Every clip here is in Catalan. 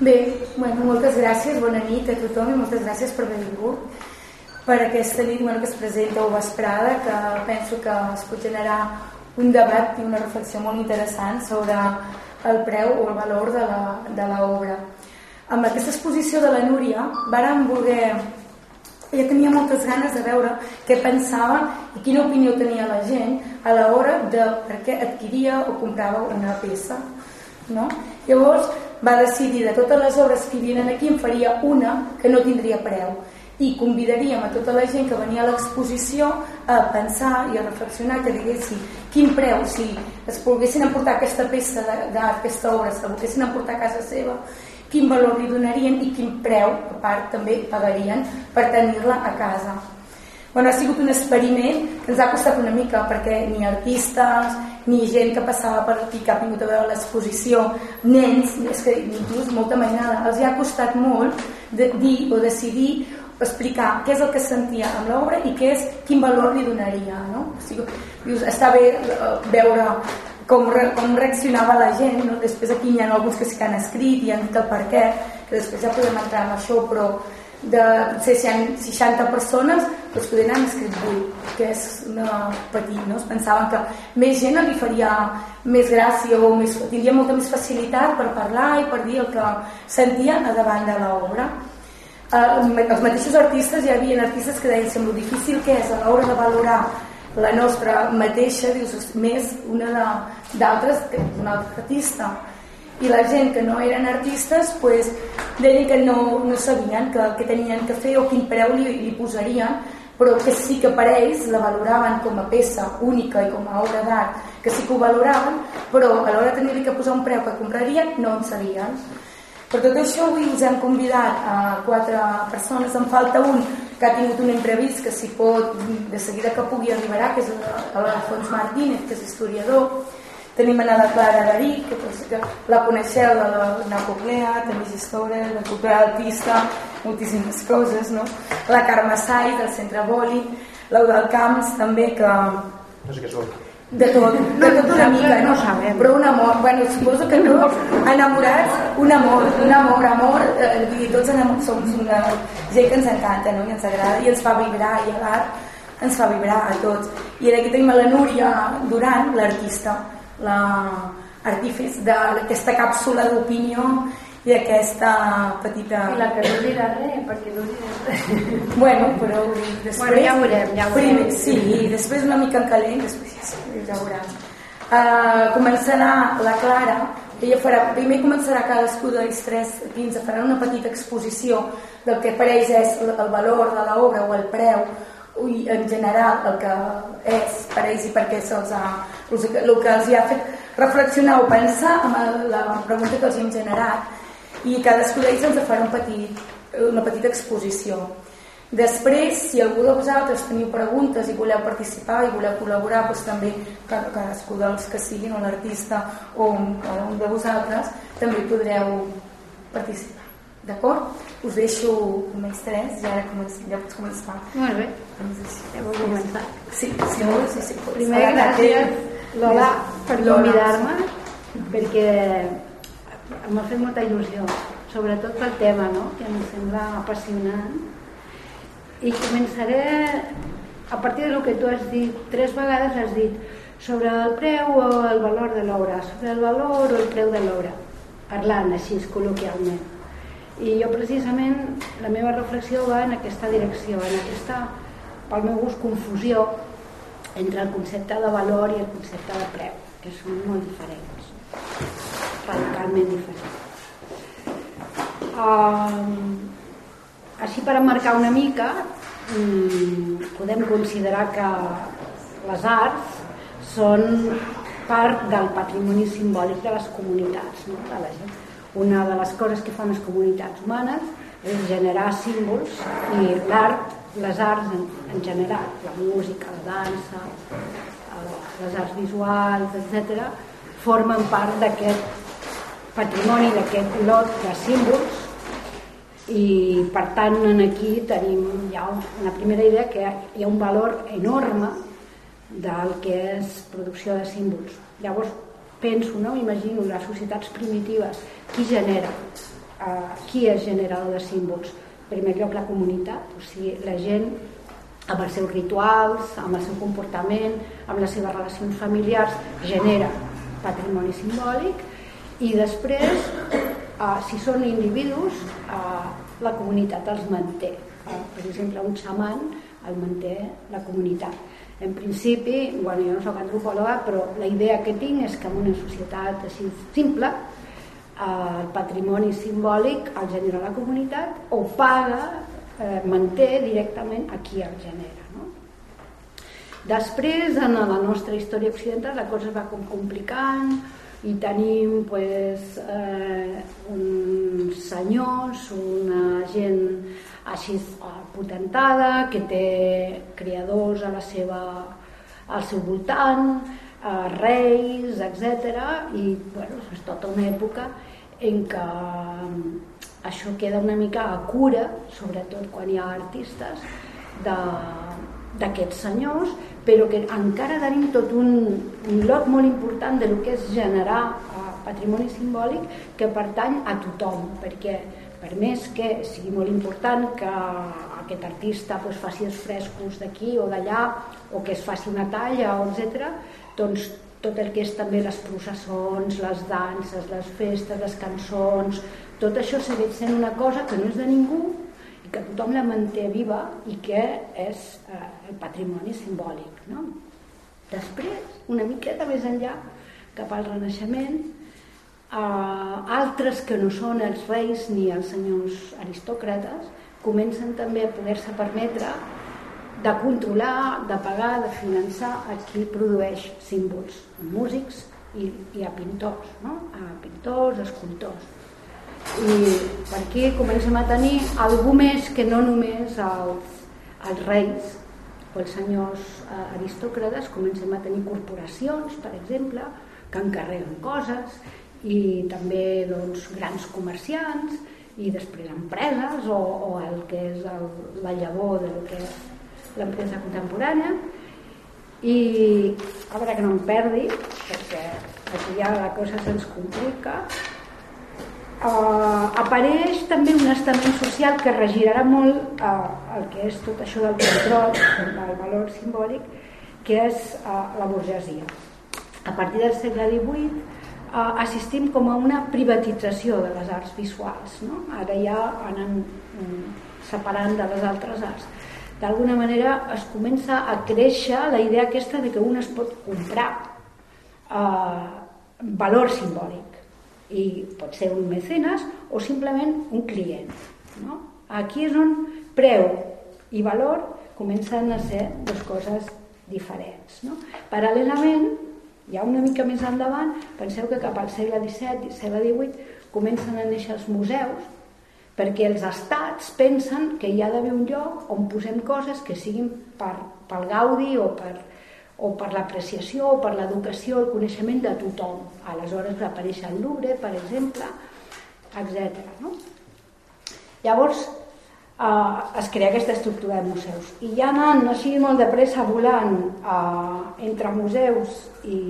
Bé, bueno, moltes gràcies, bona nit a tothom i moltes gràcies per haver vingut per aquesta nit bueno, que es presenta o vesprada que penso que es pot generar un debat i una reflexió molt interessant sobre el preu o el valor de l'obra. Amb aquesta exposició de la Núria vàrem voler ella tenia moltes ganes de veure què pensava i quina opinió tenia la gent a l'hora de per què adquiria o comprava una peça. No? Llavors va decidir de totes les obres que havien aquí en faria una que no tindria preu i convidaríem a tota la gent que venia a l'exposició a pensar i a reflexionar que diguessin quin preu, si es volguessin emportar aquesta peça d'art, aquesta obra, se la volguessin emportar a casa seva quin valor li donarien i quin preu, a part, també pagarien per tenir-la a casa. Bueno, ha sigut un experiment que ens ha costat una mica perquè ni artistes ni gent que passava per aquí que ha vingut a veure l'exposició, nens, és que inclús molta mainada, els ha costat molt de dir o decidir explicar què és el que sentia amb l'obra i què és, quin valor li donaria no? o sigui, dius, està bé eh, veure com, re, com reaccionava la gent no? després aquí hi ha alguns que que han escrit i han dit el per què que després ja podem entrar en això però de potser si hi ha 60 persones doncs poder han escrit 8 que és una petit no? es pensaven que més gent li faria més gràcia o més, tindria molta més facilitat per parlar i per dir el que sentia a davant de l'obra eh, els mateixos artistes hi havia artistes que deien sembla difícil que és a l'hora de valorar la nostra mateixa dius, més una d'altres que un altre artista i la gent que no eren artistes pues, deien que no, no sabien que, que tenien que fer o quin preu li, li posarien però que sí que per ells la valoraven com a peça única i com a obra d'art que sí que ho valoraven però a l'hora de tenir que posar un preu que comprarien no en sabien per tot això avui us hem convidat a quatre persones, en falta un que ha tingut un imprevist que si pot de seguida que pugui arribarà, que és l'Alfons Martínez, que és historiador. Tenim a la Clara Garí, que, que la coneixeu de la Nacoclea, també és història, la cultura artista, moltíssimes coses, no? La Carme Sai, del Centre Boli, l'Eudal Camps, també, que... No sé què sóc de tot, de tot una mica, no? sabem. Però un amor, bueno, suposo que no, enamorats, un amor, un amor, amor, eh, i tots enamorats, som una gent que ens encanta, no? I ens agrada, i ens fa vibrar, i l'art ens fa vibrar a tots. I aquí tenim la Núria Duran, l'artista, la artífice d'aquesta càpsula d'opinió i aquesta petita... I la que no dirà res, perquè no dirà res. Bueno, però després... Bueno, ja ho veurem, ja ho veurem. Primer, sí, i després una mica en calent, després ja, ja ho veurem. Uh, començarà la Clara, ella farà, primer començarà cadascú dels tres aquí ens faran una petita exposició del que ells és el, el valor de l'obra o el preu i en general el que és per ells i perquè se'ls ha, el que els ha fet reflexionar o pensar amb la pregunta que els hem generat i cadascú d'ells ens farà un petit, una petita exposició. Després, si algú de vosaltres teniu preguntes i voleu participar i voleu col·laborar, doncs també cadascú dels que siguin, o l'artista o un, un de vosaltres, també podreu participar. D'acord? Us deixo més tres i ara comencem, ja pots començar. Molt bé. Ja vull començar. Sí, sí, molt, sí, sí. Primer, gràcies, Lola, per convidar-me, perquè m'ha fet molta il·lusió, sobretot pel tema, no? que em sembla apassionant. I començaré a partir del que tu has dit, tres vegades has dit sobre el preu o el valor de l'obra, sobre el valor o el preu de l'obra, parlant així col·loquialment. I jo precisament, la meva reflexió va en aquesta direcció, en aquesta, pel meu gust, confusió entre el concepte de valor i el concepte de preu, que són molt diferents radicalment diferent. Um, així per emmarcar una mica, um, podem considerar que les arts són part del patrimoni simbòlic de les comunitats, no? de la gent. Una de les coses que fan les comunitats humanes és generar símbols i l'art, les arts en, en general, la música, la dansa, les arts visuals, etc., formen part d'aquest patrimoni d'aquest lot de símbols i per tant aquí tenim ja una primera idea que hi ha un valor enorme del que és producció de símbols llavors penso, no? imagino les societats primitives qui genera eh, qui és generador de símbols? En primer lloc la comunitat, o sigui, la gent amb els seus rituals, amb el seu comportament, amb les seves relacions familiars, genera patrimoni simbòlic i després, eh, si són individus, eh, la comunitat els manté. Eh, per exemple, un xaman el manté la comunitat. En principi, bueno, jo no sóc antropòloga, però la idea que tinc és que en una societat així simple eh, el patrimoni simbòlic el genera la comunitat o paga, eh, manté directament a qui el genera. No? Després, en la nostra història occidental, la cosa es va complicant i tenim pues, eh, uns senyors, una gent així eh, potentada, que té creadors a la seva, al seu voltant, eh, reis, etc. I bueno, és tota una època en què mm, això queda una mica a cura, sobretot quan hi ha artistes, d'aquests senyors, però que encara tenim tot un, un lot molt important de lo que és generar eh, patrimoni simbòlic que pertany a tothom, perquè per més que sigui molt important que aquest artista pues, faci els frescos d'aquí o d'allà o que es faci una talla, etc., doncs tot el que és també les processons, les danses, les festes, les cançons, tot això segueix sent una cosa que no és de ningú i que tothom la manté viva i que és eh, el patrimoni simbòlic. No? Després, una miqueta més enllà, cap al Renaixement, eh, altres que no són els reis ni els senyors aristòcrates comencen també a poder-se permetre de controlar, de pagar, de finançar a qui produeix símbols, a músics i, i a pintors, no? a pintors, escultors. I per aquí comencem a tenir algú més que no només els, els reis o els senyors eh, aristòcrates, comencem a tenir corporacions, per exemple, que encarreguen coses i també doncs, grans comerciants i després empreses o, o el que és el, la llavor del que és l'empresa contemporània. I a veure que no em perdi perquè aquí ja la cosa se'ns complica. Uh, apareix també un estament social que regirarà molt uh, el que és tot això del control del valor simbòlic que és uh, la burgesia. A partir del segle XVIII assistim com a una privatització de les arts visuals. No? Ara ja anem mm, separant de les altres arts. D'alguna manera es comença a créixer la idea aquesta de que un es pot comprar eh, valor simbòlic i pot ser un mecenes o simplement un client. No? Aquí és on preu i valor comencen a ser dues coses diferents. No? Paral·lelament, ja una mica més endavant, penseu que cap al segle XVII, segle XVIII, comencen a néixer els museus, perquè els estats pensen que hi ha d'haver un lloc on posem coses que siguin per, pel gaudi o per, o per l'apreciació o per l'educació, el coneixement de tothom. Aleshores va el Louvre, per exemple, etc. No? Llavors, eh, es crea aquesta estructura de museus. I ja anant així molt de pressa volant eh, entre museus i,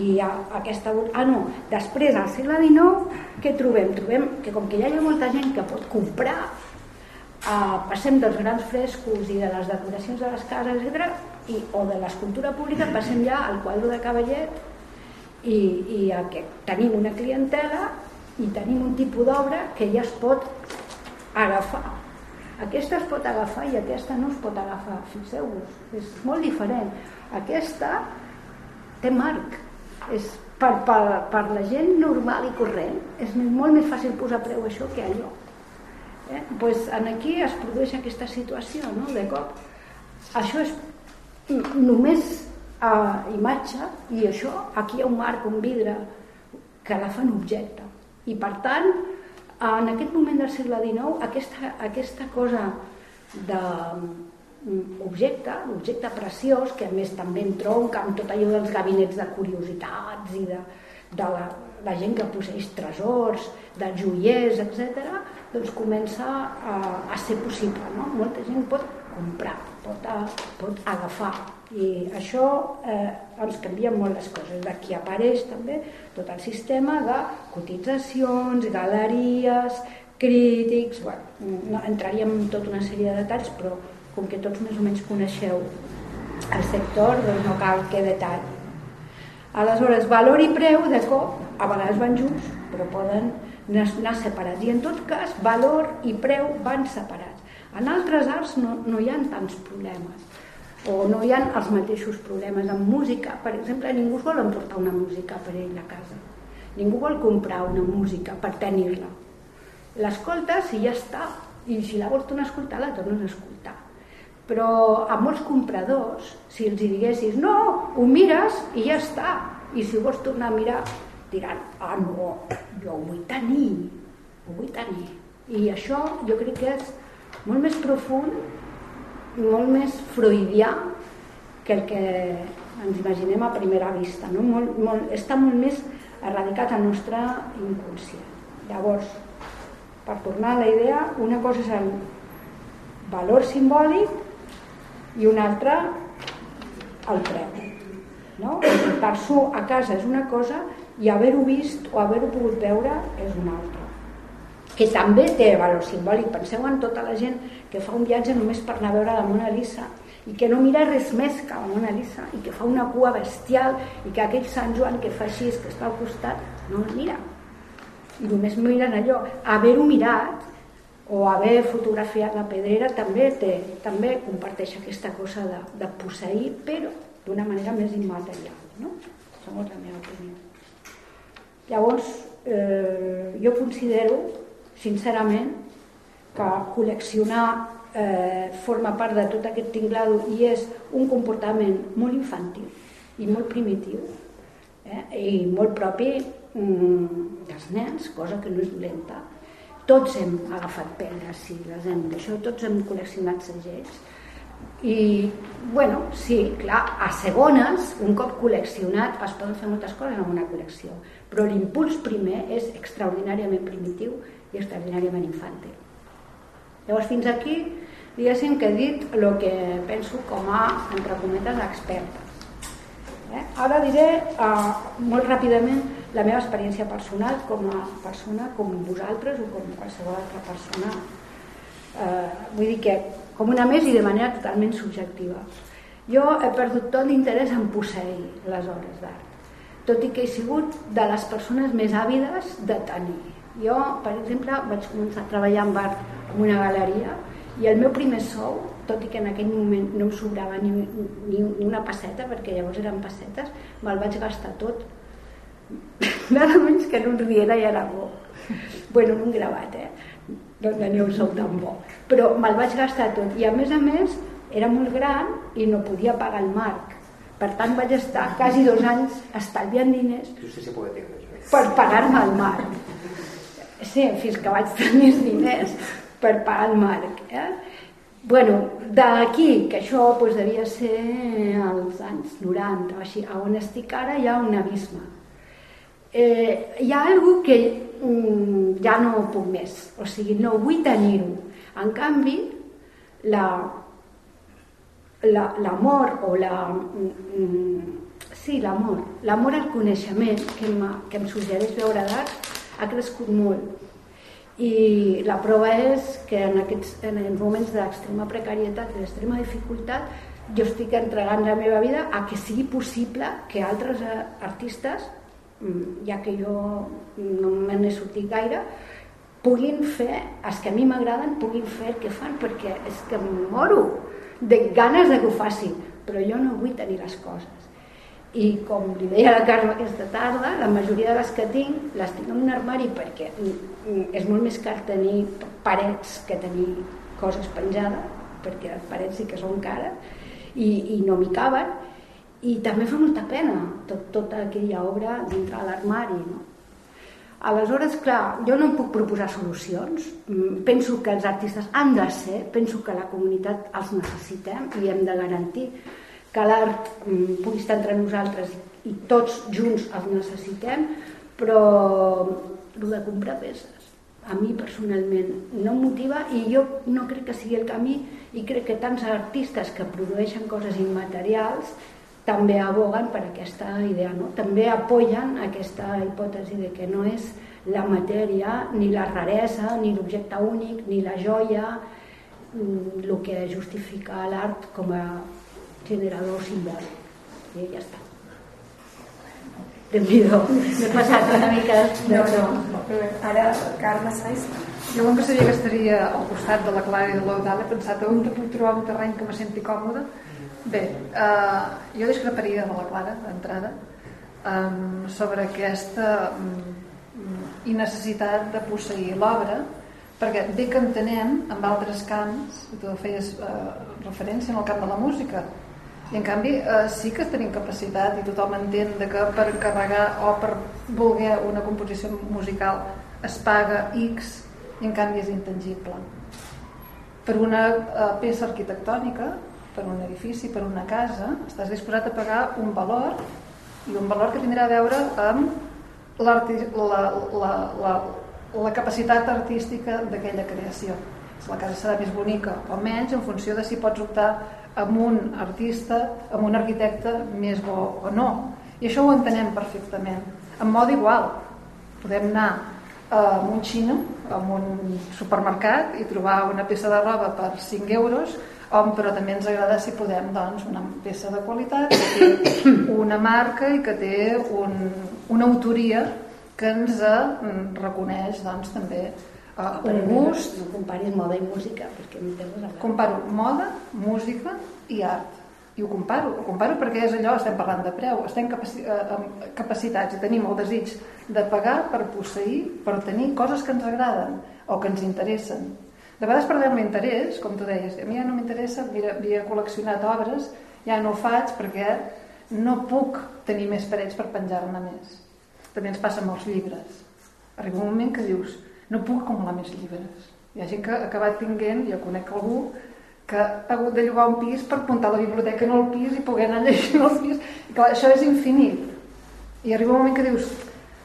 i a, aquesta... Ah, no, després, al segle XIX, què trobem? Trobem que com que ja hi ha molta gent que pot comprar, eh, passem dels grans frescos i de les decoracions de les cases, etc i, o de l'escultura pública, passem ja al quadre de cavallet i, i a que tenim una clientela i tenim un tipus d'obra que ja es pot agafar. Aquesta es pot agafar i aquesta no es pot agafar, fixeu-vos, és molt diferent. Aquesta té marc, és per, per, per la gent normal i corrent, és molt més fàcil posar preu a això que a allò. Eh? Pues en aquí es produeix aquesta situació, no? de cop. Això és només uh, imatge i això, aquí hi ha un marc, un vidre que la fan objecte. I per tant, en aquest moment del segle XIX, aquesta, aquesta cosa d'objecte, mm, objecte preciós, que a més també entronca amb tot allò dels gabinets de curiositats i de, de la, la gent que posseix tresors, dels joiers, etc., doncs comença a, a ser possible. No? Molta gent pot comprar, pot, a, pot agafar. I això eh, ens canvia molt les coses. D'aquí apareix també tot el sistema de cotitzacions, galeries, crítics... Bueno, no entraríem en tota una sèrie de detalls, però com que tots més o menys coneixeu el sector, doncs no cal que detall. Aleshores, valor i preu, de cop, a vegades van junts, però poden anar separats. I en tot cas, valor i preu van separats. En altres arts no, no hi ha tants problemes o no hi ha els mateixos problemes. En música, per exemple, ningú vol emportar una música per ell a casa. Ningú vol comprar una música per tenir-la. L'escoltes i ja està. I si la vols tornar a escoltar, la tornes a escoltar. Però a molts compradors, si els diguessis no, ho mires i ja està. I si vols tornar a mirar, diran, ah no, jo ho vull tenir, ho vull tenir. I això jo crec que és molt més profund molt més freudià que el que ens imaginem a primera vista. No? Molt, molt, està molt més erradicat al nostre inconscient. Llavors, per tornar a la idea, una cosa és el valor simbòlic i una altra el preu. No? Portar-s'ho a casa és una cosa i haver-ho vist o haver-ho pogut veure és una altra que també té valor simbòlic. Penseu en tota la gent que fa un viatge només per anar a veure la Mona Lisa i que no mira res més que la Mona Lisa i que fa una cua bestial i que aquell Sant Joan que fa així que està al costat no el mira. I només miren allò. Haver-ho mirat o haver fotografiat la pedrera també té, també comparteix aquesta cosa de, de posseir però d'una manera més immaterial no? segons la meva opinió. Llavors, eh, jo considero, sincerament, que col·leccionar eh, forma part de tot aquest tinglado i és un comportament molt infantil i molt primitiu eh, i molt propi mm, dels nens, cosa que no és dolenta. Tots hem agafat pedres, sí, les hem, això, tots hem col·leccionat segells i, bueno, sí, clar, a segones, un cop col·leccionat, es poden fer moltes coses amb una col·lecció, però l'impuls primer és extraordinàriament primitiu i extraordinàriament infantil. Llavors, fins aquí, diguéssim que he dit el que penso com a, entre cometes, experta. Eh? Ara diré eh, molt ràpidament la meva experiència personal com a persona, com vosaltres o com qualsevol altra persona. Eh, vull dir que com una més i de manera totalment subjectiva. Jo he perdut tot l'interès en posseir les obres d'art, tot i que he sigut de les persones més àvides de tenir. Jo, per exemple, vaig començar a treballar en art en una galeria i el meu primer sou, tot i que en aquell moment no em sobrava ni, ni, ni una passeta, perquè llavors eren pessetes, me'l vaig gastar tot. Nada menys que en un Riera i Aragó. Bueno, en un gravat, eh? no tenia un sou tan bo però me'l vaig gastar tot i a més a més era molt gran i no podia pagar el marc per tant vaig estar quasi dos anys estalviant diners per pagar-me el marc sí, fins que vaig tenir diners per pagar el marc eh? bueno, d'aquí que això pues, devia ser als anys 90 o així, on estic ara hi ha un abisme eh, hi ha alguna que mm, ja no puc més, o sigui, no vull tenir-ho. En canvi, la l'amor la, o la mm, sí, l'amor l'amor al coneixement que, que em suggereix veure d'art ha crescut molt i la prova és que en aquests en els moments d'extrema precarietat i d'extrema dificultat jo estic entregant la meva vida a que sigui possible que altres artistes Mm, ja que jo no me n'he sortit gaire, puguin fer, els que a mi m'agraden, puguin fer el que fan, perquè és que em moro de ganes de que ho facin, però jo no vull tenir les coses. I com li deia la Carme aquesta tarda, la majoria de les que tinc, les tinc en un armari perquè és molt més car tenir parets que tenir coses penjades, perquè les parets sí que són cares, i, i no m'hi caben, i també fa molta pena tot, tota aquella obra dintre l'armari no? aleshores clar jo no puc proposar solucions penso que els artistes han de ser penso que la comunitat els necessitem i hem de garantir que l'art mm, pugui estar entre nosaltres i tots junts els necessitem però el de comprar peces a mi personalment no em motiva i jo no crec que sigui el camí i crec que tants artistes que produeixen coses immaterials també aboguen per aquesta idea, no? també apoyen aquesta hipòtesi de que no és la matèria, ni la raresa, ni l'objecte únic, ni la joia, el mm, que justifica l'art com a generador simbòlic. I ja està. Déu nhi m'he passat una mica. No, no, ara Carme Saiz jo com que que estaria al costat de la Clara i de l'Eudal he pensat on puc trobar un terreny que me senti còmode? Bé, eh, jo discreparia de la Clara d'entrada um, sobre aquesta um, innecessitat de posseir l'obra perquè bé que entenem en altres camps tu feies uh, referència en el camp de la música i en canvi eh, sí que tenim capacitat i tothom entén de que per encarregar o per voler una composició musical es paga X i en canvi és intangible. Per una eh, peça arquitectònica, per un edifici, per una casa, estàs disposat a pagar un valor i un valor que tindrà a veure amb la, la, la, la, la capacitat artística d'aquella creació. Si la casa serà més bonica o menys en funció de si pots optar amb un artista, amb un arquitecte més bo o no. I això ho entenem perfectament. En mode igual. Podem anar a un xino, a un supermercat i trobar una peça de roba per 5 euros on, però també ens agrada si podem doncs, una peça de qualitat que té una marca i que té un, una autoria que ens eh, reconeix doncs, també uh, un gust... No comparis moda i música, perquè no tens res Comparo moda, música i art. I ho comparo, ho comparo perquè és allò, estem parlant de preu, estem capaci eh, capacitats i tenim el desig de pagar per posseir, per tenir coses que ens agraden o que ens interessen. De vegades perdem l'interès, com tu deies, a mi ja no m'interessa, mira, havia col·leccionat obres, ja no ho faig perquè no puc tenir més parets per penjar-ne més. També ens passa amb els llibres. Arriba un moment que dius, no puc acumular més llibres. Hi ha gent que ha acabat tinguent, jo conec algú, que ha hagut de llogar un pis per apuntar la biblioteca en el pis i poder anar llegint el pis. I clar, això és infinit. I arriba un moment que dius,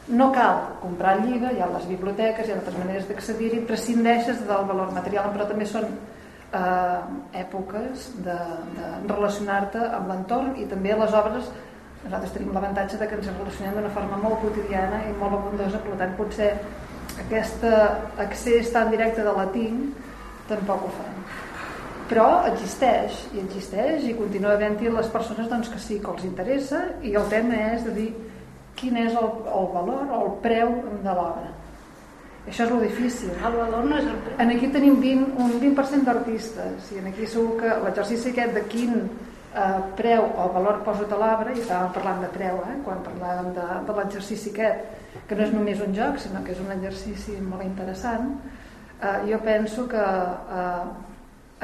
no cal comprar llibre, hi ha les biblioteques, hi ha altres maneres d'accedir-hi, prescindeixes del valor material, però també són eh, èpoques de, de relacionar-te amb l'entorn i també les obres nosaltres tenim l'avantatge de que ens relacionem d'una forma molt quotidiana i molt abundosa, per tant potser aquest accés tan directe de la tinc tampoc ho fan. Però existeix i existeix i continua havent-hi les persones doncs, que sí que els interessa i el tema és de dir quin és el, el valor o el preu de l'obra. Això és el difícil. El valor no és el preu. En aquí tenim 20, un 20% d'artistes i en aquí segur que l'exercici aquest de quin eh, preu o valor poso a l'obra i estàvem parlant de preu eh, quan parlàvem de, de l'exercici aquest que no és només un joc, sinó que és un exercici molt interessant, eh, jo penso que eh,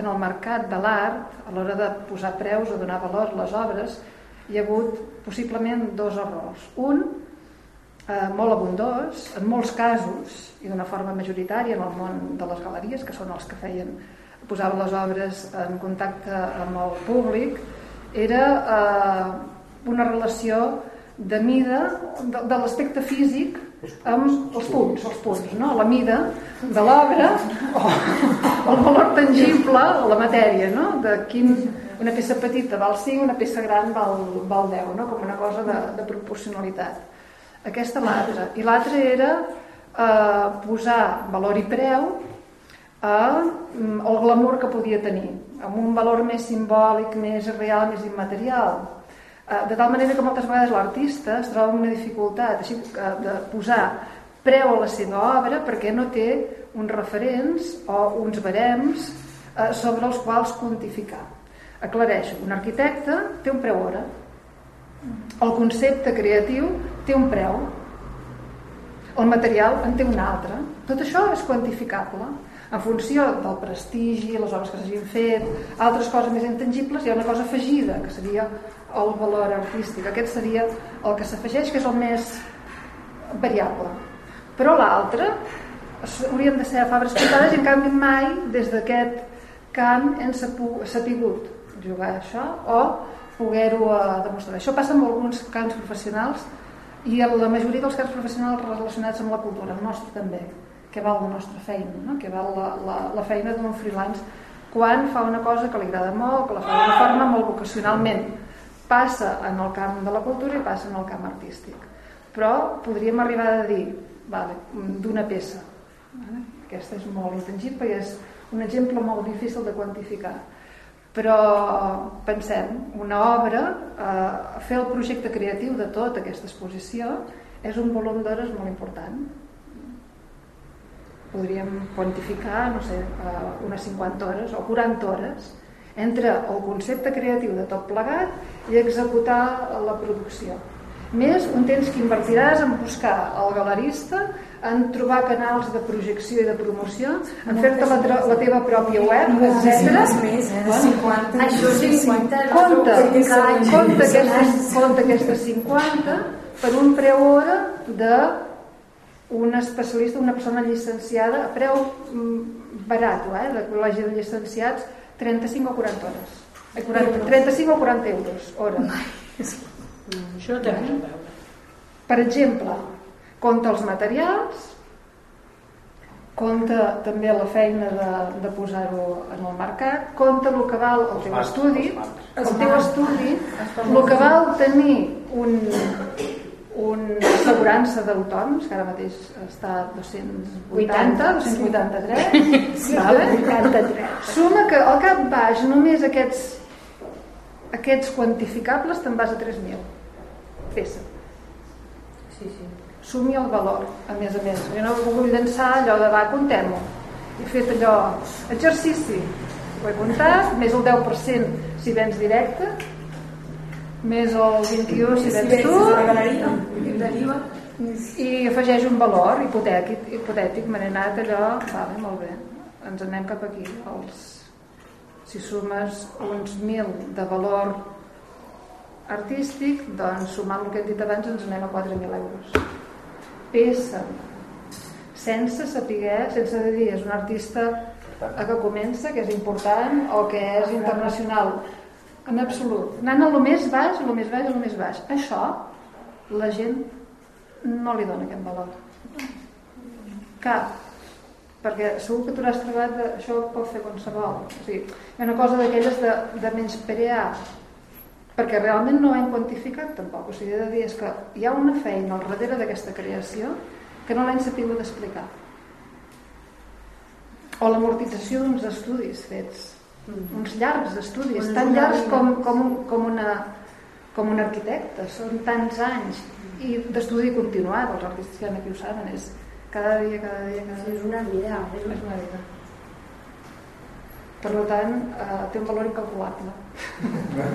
en el mercat de l'art, a l'hora de posar preus o donar valor a les obres, hi ha hagut possiblement dos errors. Un, eh, molt abundós, en molts casos, i d'una forma majoritària en el món de les galeries, que són els que feien posaven les obres en contacte amb el públic, era eh, una relació de mida de, de l'aspecte físic amb els punts, els punts, no? la mida de l'obra o el valor tangible o la matèria, no? de quin, una peça petita val 5, una peça gran val, val 10, no? com una cosa de, de proporcionalitat. Aquesta l'altra. I l'altra era eh, posar valor i preu a mm, el glamour que podia tenir, amb un valor més simbòlic, més real, més immaterial Eh, de tal manera que moltes vegades l'artista es troba amb una dificultat així, eh, de posar preu a la seva obra perquè no té uns referents o uns barems eh, sobre els quals quantificar. Aclareixo, un arquitecte té un preu hora, el concepte creatiu té un preu, el material en té un altre. Tot això és quantificable en funció del prestigi, les obres que s'hagin fet, altres coses més intangibles, hi ha una cosa afegida, que seria el valor artístic. Aquest seria el que s'afegeix, que és el més variable. Però l'altre haurien de ser fabres comptades i en canvi mai des d'aquest camp hem sapigut jugar això o poder-ho eh, demostrar. Això passa en alguns camps professionals i la majoria dels camps professionals relacionats amb la cultura, el nostre també què val la nostra feina, no? què val la, la, la feina d'un freelance quan fa una cosa que li agrada molt, que la fa d'una forma molt vocacionalment. Passa en el camp de la cultura i passa en el camp artístic. Però podríem arribar a dir, vale, d'una peça. Vale? Aquesta és molt intangible i és un exemple molt difícil de quantificar. Però pensem, una obra, eh, fer el projecte creatiu de tota aquesta exposició és un volum d'hores molt important podríem quantificar, no sé, uh, unes 50 hores o 40 hores entre el concepte creatiu de tot plegat i executar la producció. Més un temps que invertiràs en buscar el galerista, en trobar canals de projecció i de promoció, en fer-te la, la teva pròpia web, etc. més, eh? 50. Això sí, 50. Compte, compte, aquestes, compte aquestes 50 per un preu hora de un especialista, una persona llicenciada, a preu mm, barat, eh, de col·legi de llicenciats, 35 o 40 hores. 40, 35 o 40 euros hora. Mm, això no té res a veure. Per exemple, compta els materials, compta també la feina de, de posar-ho en el mercat, compta el que val el teu estudi, el teu estudi, el que val tenir un, una assegurança d'autònoms que ara mateix està a 280 283 sí, vale? 83. suma que al cap baix només aquests aquests quantificables te'n vas a 3.000 peça sí, sí. sumi el valor a més a més jo no vull llançar allò de va, contem-ho he fet allò exercici ho he comptat, més el 10% si vens directe més el 21 si vens tu i afegeix un valor hipotètic, hipotètic me n'he anat allò vale, molt bé, ens anem cap aquí. Els, si sumes uns 1.000 de valor artístic doncs sumant el que hem dit abans ens anem a 4.000 euros. Peça sense saber, sense dir és un artista que comença, que és important o que és internacional en absolut. Anant a lo més baix, a lo més baix, a lo més baix. Això, la gent no li dona aquest valor. Cap. Perquè segur que tu has trobat, això ho pot fer qualsevol. O sigui, una cosa d'aquelles de, de menysprear perquè realment no ho hem quantificat tampoc. O sigui, he de dir és que hi ha una feina al darrere d'aquesta creació que no l'hem sabut explicar. O l'amortització d'uns estudis fets. Uns llargs estudis, tan llargs com, com, com, una, com un arquitecte, són tants anys i d'estudi continuat, els artistes que aquí ho saben, és cada dia, cada dia, cada dia. És una vida. És una vida. Per tant, eh, té un valor incalculable.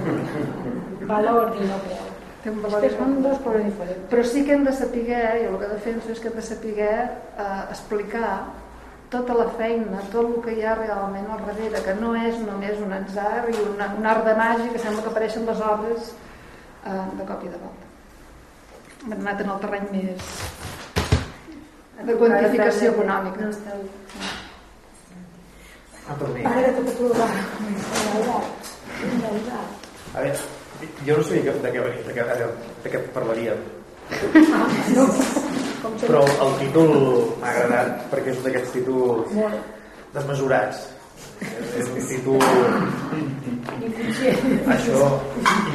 valor i no preu. Té un valor que són dos coses diferents. Però sí que hem de saber, i el que defenso és que hem de saber eh, explicar tota la feina, tot el que hi ha realment al darrere, que no és només un atzar i una, un art de màgia que sembla que apareixen les obres eh, de cop i de volta. Hem anat en el terreny més de quantificació econòmica. Ah, torni. A veure, tot tu va. A veure, jo no sabia de què, de què, de què parlaríem. Ah, no. Però el títol m'ha agradat perquè és un d'aquests títols desmesurats. És un títol... Això,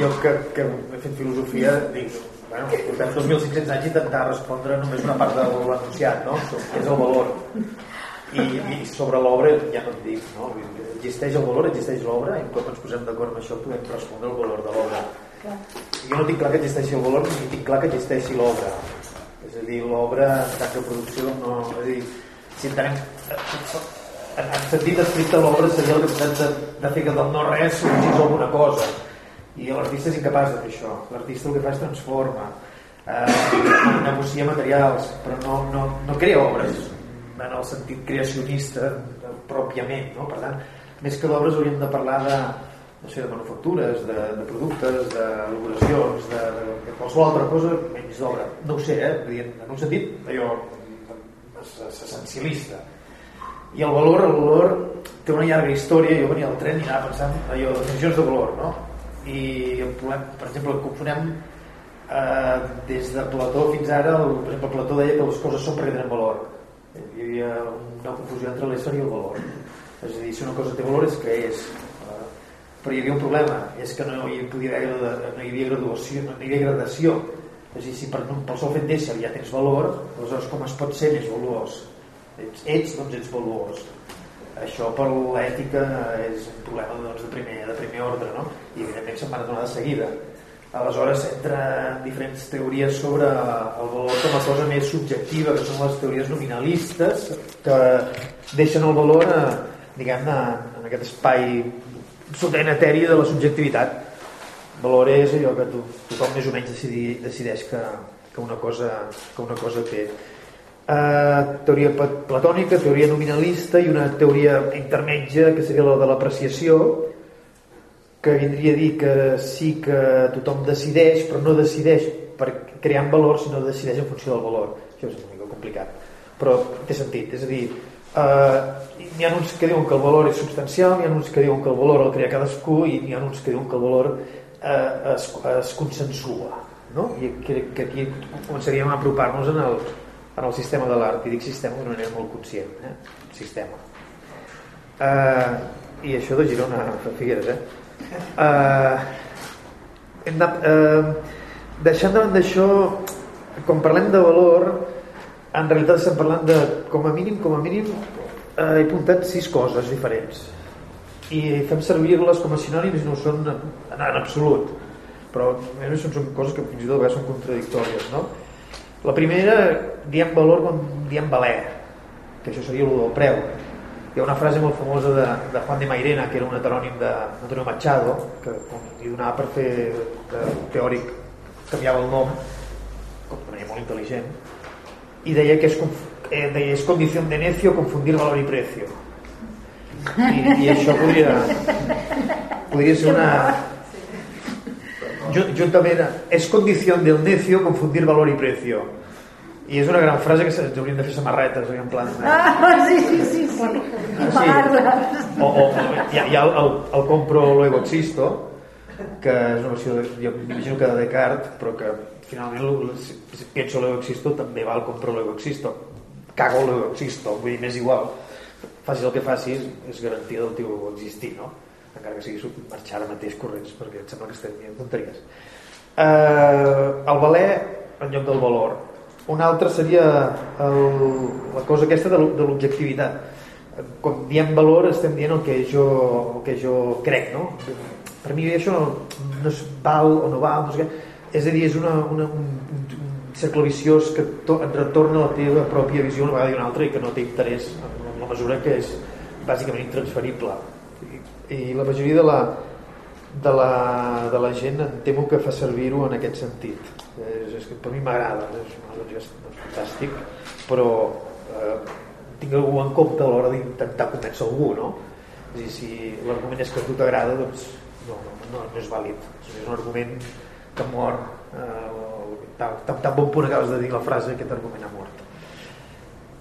jo que, que he fet filosofia, dic, bueno, portem 2.500 anys intentar respondre només una part de l'anunciat, no? Que és el valor. I, i sobre l'obra ja no et dic, no? Existeix el valor, existeix l'obra, i un cop ens posem d'acord amb això podem respondre el valor de l'obra. Jo no tinc clar que existeixi el valor ni tinc clar que existeixi l'obra a dir, l'obra en tant que producció no... És a dir, si entenem en, en sentit estricte l'obra seria la capacitat de, de fer que del no res sorgís alguna cosa. I l'artista és incapaç de fer això. L'artista el que fa és transforma eh, negocia materials però no, no, no crea obres en el sentit creacionista pròpiament no? per tant, més que d'obres hauríem de parlar de, no sé, de manufactures, de, de productes, d'elaboracions, de, de, de qualsevol altra cosa menys d'obra. No ho sé, eh? en un sentit allò essencialista. I el valor, el valor té una llarga història, jo venia al tren i anava pensant allò, definicions de valor, no? I el problema, per exemple, confonem eh, des de Plató fins ara, el, per exemple, Plató deia que les coses són perquè tenen valor. hi havia una confusió entre l'ésser i el valor és a dir, si una cosa té valor és que és però hi havia un problema és que no hi podia haver no hi havia graduació no hi havia gradació. És a dir, si per, pel sol fet d'ésser ja tens valor aleshores com es pot ser més valuós? Ets, ets doncs ets valuós. Això per l'ètica és un problema doncs, de, primer, de primer ordre no? i evidentment se'n van adonar de seguida. Aleshores entra diferents teories sobre el valor com a cosa més subjectiva que són les teories nominalistes que deixen el valor a, diguem-ne en aquest espai sotent eteri de la subjectivitat. Valor és allò que tu, tothom més o menys decidi, decideix que, que, una cosa, que una cosa té. Eh, teoria platònica, teoria nominalista i una teoria intermetja que seria la de l'apreciació que vindria a dir que sí que tothom decideix però no decideix per crear valor sinó decideix en funció del valor. Això és una mica complicat però té sentit, és a dir eh, n'hi ha uns que diuen que el valor és substancial n'hi ha uns que diuen que el valor el crea cadascú i n'hi ha uns que diuen que el valor eh, es, es consensua no? i crec que aquí començaríem a apropar-nos en el, en el sistema de l'art i dic sistema d'una manera molt conscient eh? sistema uh, i això de Girona Figueres eh? uh, hem de, uh, deixant davant d'això quan parlem de valor en realitat estem parlant de com a mínim com a mínim uh, he apuntat sis coses diferents i fem servir-les com a sinònims no són en, en absolut però a més són, coses que fins i tot són contradictòries no? La primera, diem valor com diem valer, que això seria el del preu. Hi ha una frase molt famosa de, de Juan de Mairena, que era un heterònim d'Antonio Machado, que li donava per fer de teòric, canviava el nom, de manera molt intel·ligent, i deia que és, eh, deia, és condició de necio confundir valor i precio. I, i això podria, podria ser una, juntament és condició del necio confundir valor i precio i és una gran frase que ens hauríem de fer samarretes en plan de... ah, sí, sí, sí, sí. i pagar-la o, o, hi ha, hi ha el, el, el compro luego existo que és una versió de, jo m'imagino que de Descartes però que finalment si penso luego existo també val compro luego existo cago luego existo vull dir, m'és igual facis el que facis és garantia del teu existir no? encara que sigui marxar ara mateix corrents perquè em sembla que estem dient tonteries eh, el valer en lloc del valor un altre seria el, la cosa aquesta de l'objectivitat quan diem valor estem dient el que jo, el que jo crec no? per mi això no es val o no val no sé què. És a dir, és una, una, un, un cercle viciós que to, et retorna la teva pròpia visió una vegada i una altra i que no té interès en la mesura que és bàsicament intransferible. I la majoria de la, de la, de la gent em temo que fa servir-ho en aquest sentit. És, és que per mi m'agrada és, és fantàstic però eh, tinc algú en compte a l'hora d'intentar convèncer algú no? és dir, si l'argument és que a tu t'agrada doncs no, no, no, no és vàlid. És un argument que mor eh, tan, tan, tan bon punt acabes de dir la frase aquest argument ha mort.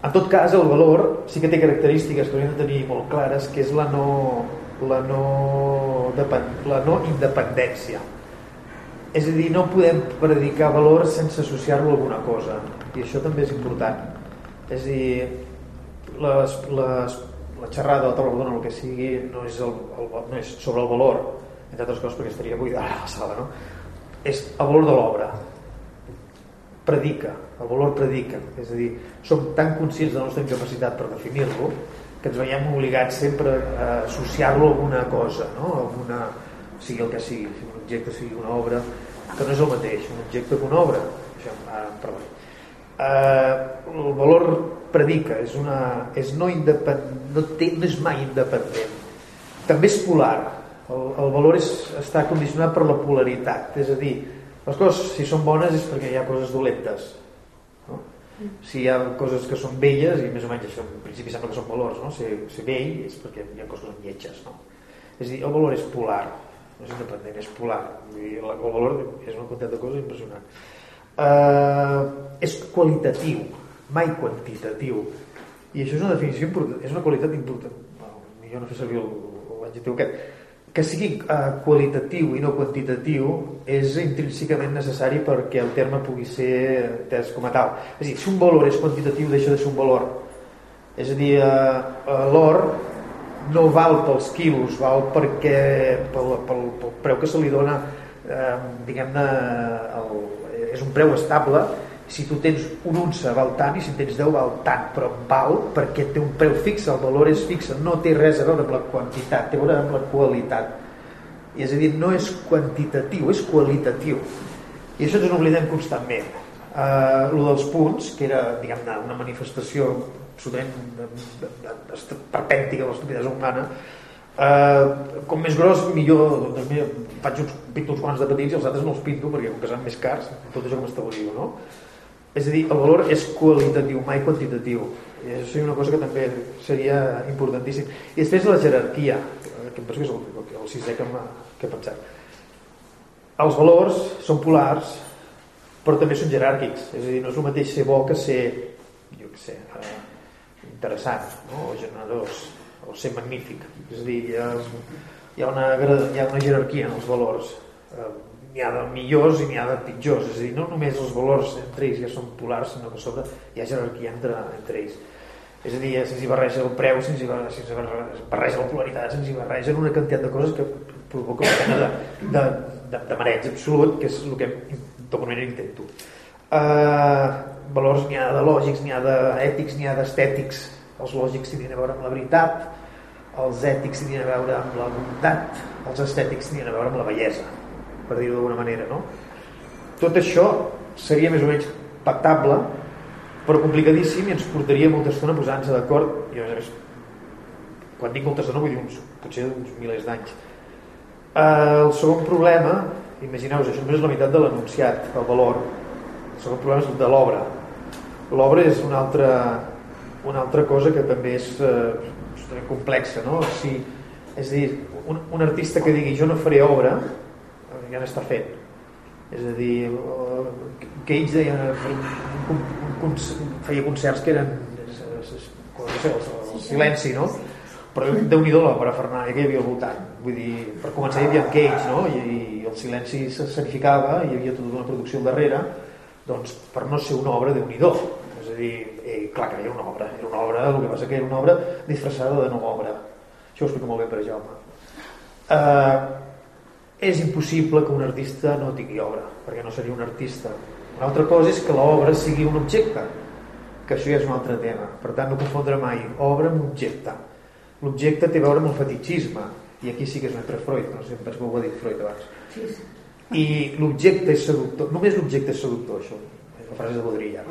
En tot cas el valor sí que té característiques que hauríem de tenir molt clares que és la no, la no, la no independència. És a dir, no podem predicar valor sense associar-lo a alguna cosa i això també és important. És a dir les, les, la xerrada la taula el que sigui no és, el, el, no és sobre el valor entre altres coses perquè estaria buida a la sala no? És el valor de l'obra predica, el valor predica és a dir, som tan conscients de la nostra incapacitat per definir-lo que ens veiem obligats sempre a associar-lo a alguna cosa, no? a alguna, sigui el que sigui, si un objecte sigui una obra, que no és el mateix, un objecte que una obra. Això, en parlaré. Eh, el valor predica, és, una, és no, independent, no, té, no és mai independent. També és polar. El, el valor és, està condicionat per la polaritat, és a dir, les coses, si són bones, és perquè hi ha coses dolentes si hi ha coses que són velles i més o menys això en principi sembla que són valors no? ser, ser vell és perquè hi ha coses que són lletges no? és a dir, el valor és polar no és independent, és polar. Dir, el, valor és una quantitat de coses impressionant. Uh, és qualitatiu mai quantitatiu. I això és una definició important és una qualitat important. Bueno, jo no fer servir l'adjectiu aquest que sigui uh, qualitatiu i no quantitatiu és intrínsecament necessari perquè el terme pugui ser entès com a tal. És a dir, si un valor és quantitatiu deixa de ser un valor. És a dir, eh, l'or no val pels quilos, val perquè pel, pel, pel preu que se li dona eh, diguem-ne és un preu estable si tu tens un unça val tant i si tens 10 val tant però val perquè té un preu fix el valor és fix, no té res a veure amb la quantitat té a veure amb la qualitat. És a dir, no és quantitatiu és qualitatiu. I això ens n'oblidem constantment. Eh, lo dels punts que era diguem-ne una manifestació absolutament perpèntica de l'estupidesa humana eh, com més gros millor. Doncs mira, faig uns, pinto uns quants de petits i els altres no els pinto perquè com que són més cars tot això com establia no? És a dir, el valor és qualitatiu mai quantitatiu. I això seria una cosa que també seria importantíssim. I després la jerarquia que em penso que és el, el sisè que, que he pensat. Els valors són polars però també són jeràrquics. És a dir, no és el mateix ser bo que ser jo què sé, eh, interessant no? o generós o ser magnífic. És a dir, hi ha, hi ha, una, hi ha una jerarquia en els valors eh, n'hi ha de millors i n'hi ha de pitjors. És a dir, no només els valors entre ells ja són polars sinó que sobre hi ha jerarquia entre, entre ells. És a dir, se'ns hi barreja el preu se'ns hi barreja, se barreja la polaritat se'ns hi barregen una quantitat de coses que provoca una mena de, de, de, de mareig absolut que és el que moment intento. Uh, valors n'hi ha de lògics, n'hi ha d'ètics, n'hi ha d'estètics. Els lògics tindrien a veure amb la veritat, els ètics tindrien a veure amb la bondat, els estètics tindrien a veure amb la bellesa, per dir-ho d'alguna manera, no? Tot això seria més o menys pactable, però complicadíssim i ens portaria molta estona posant-nos d'acord i a més, quan dic molta estona vull dir uns, potser uns milers d'anys eh, el segon problema imagineu-vos, això només és la meitat de l'anunciat el valor el segon problema és de l'obra l'obra és una altra, una altra cosa que també és eh, complexa no? si, és a dir, un, un artista que digui jo no faré obra ja n'està fet. És a dir que ells deia, un, un, un, feia concerts que eren el, silenci no? però déu nhi la parafernàlia que hi havia al voltant. Vull dir, per començar hi havia Cage no? I, i el silenci s'escenificava i hi havia tota una producció al darrere doncs per no ser una obra déu nhi és a dir, eh, clar que era una obra. Era una obra, el que passa que era una obra disfressada de no obra. Això ho explico molt bé per Jaume. Eh, és impossible que un artista no tingui obra perquè no seria un artista. Una altra cosa és que l'obra sigui un objecte que això ja és un altre tema. Per tant no confondre mai obra amb objecte. L'objecte té a veure amb el fetichisme i aquí sí que és un altre Freud no sé, penso que ho ha dit Freud abans. Sí, sí. i l'objecte és seductor només l'objecte és seductor això la frase de Baudrillard?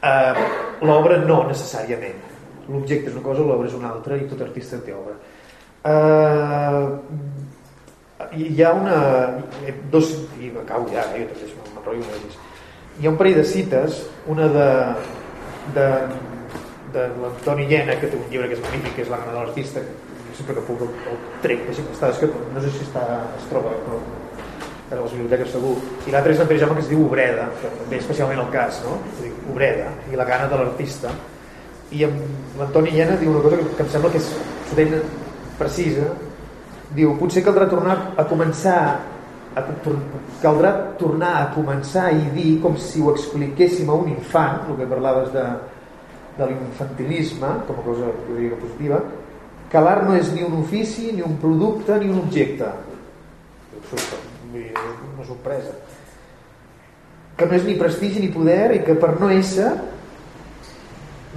Uh, l'obra no necessàriament. L'objecte és una cosa, l'obra és una altra i tot artista té obra. Uh, hi ha una dos, i m'acabo ja jo també m'enrotllo una hi ha un parell de cites una de, de, de l'Antoni Llena que té un llibre que és magnífic que és l'Arna de l'artista sempre que puc el, el trec que està escrit, no sé si està, es troba però a les biblioteques segur i l'altre és en Pere Jaume que es diu Obreda que també especialment el cas no? Obreda i la gana de l'artista i l'Antoni Llena diu una cosa que, que em sembla que és precisa diu potser caldrà tornar a començar a, caldrà tornar a començar i dir com si ho expliquéssim a un infant el que parlaves de, de l'infantilisme com a cosa positiva que l'art no és ni un ofici ni un producte ni un objecte. Una sorpresa. Que no és ni prestigi ni poder i que per no ésser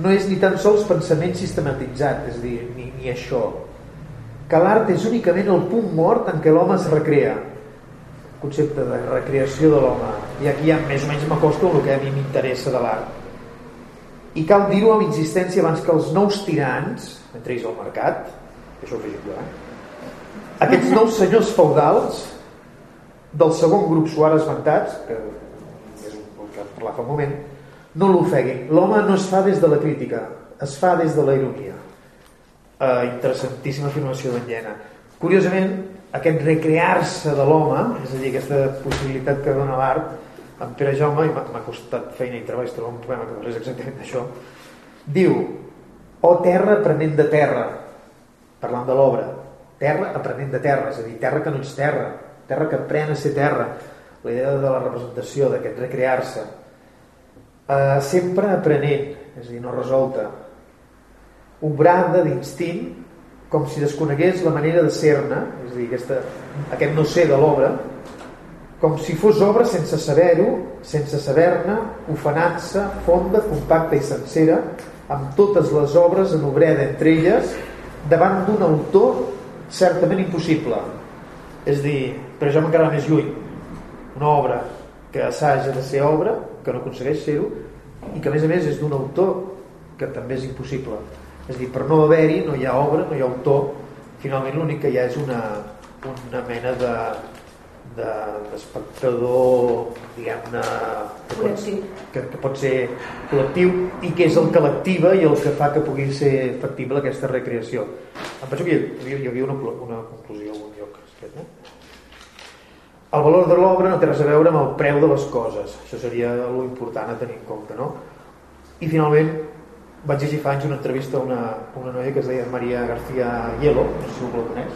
no és ni tan sols pensament sistematitzat és dir, ni, ni això que l'art és únicament el punt mort en què l'home es recrea. Concepte de recreació de l'home. I aquí ja més o menys m'acosto el que a mi m'interessa de l'art. I cal dir-ho amb insistència abans que els nous tirants entre ells el mercat això ho jo, eh? aquests nous senyors feudals del segon grup suar esmentats que és el que parlava fa un moment no l'ofeguin. L'home no es fa des de la crítica es fa des de la ironia eh, interessantíssima afirmació d'en Llena curiosament aquest recrear-se de l'home és a dir, aquesta possibilitat que dona l'art en Pere Jaume, i m'ha costat feina i treball trobar un poema que és exactament això diu o terra aprenent de terra parlant de l'obra. Terra aprenent de terra és a dir, terra que no ets terra terra que pren a ser terra. La idea de la representació, d'aquest recrear-se. Eh, sempre aprenent és a dir, no resolta obrada d'instint com si desconegués la manera de ser-ne és a dir, aquesta, aquest no ser de l'obra com si fos obra sense saber-ho sense saber-ne, ofenant-se fonda, compacta i sencera amb totes les obres en obreda entre elles davant d'un autor certament impossible. És dir, però jo m'encara més lluny. Una obra que assaja de ser obra que no aconsegueix ser-ho i que a més a més és d'un autor que també és impossible és dir, per no haver-hi no hi ha obra, no hi ha autor finalment l'únic que hi ha és una, una mena de d'espectador de, diguem-ne que, pot, que, que pot ser col·lectiu i que és el que l'activa i el que fa que pugui ser factible aquesta recreació em penso que hi, hi havia una, una conclusió en un lloc aquest, no? el valor de l'obra no té res a veure amb el preu de les coses això seria lo important a tenir en compte no? i finalment vaig llegir fa anys una entrevista a una, una noia que es deia Maria García Hielo, no sé si ho coneix,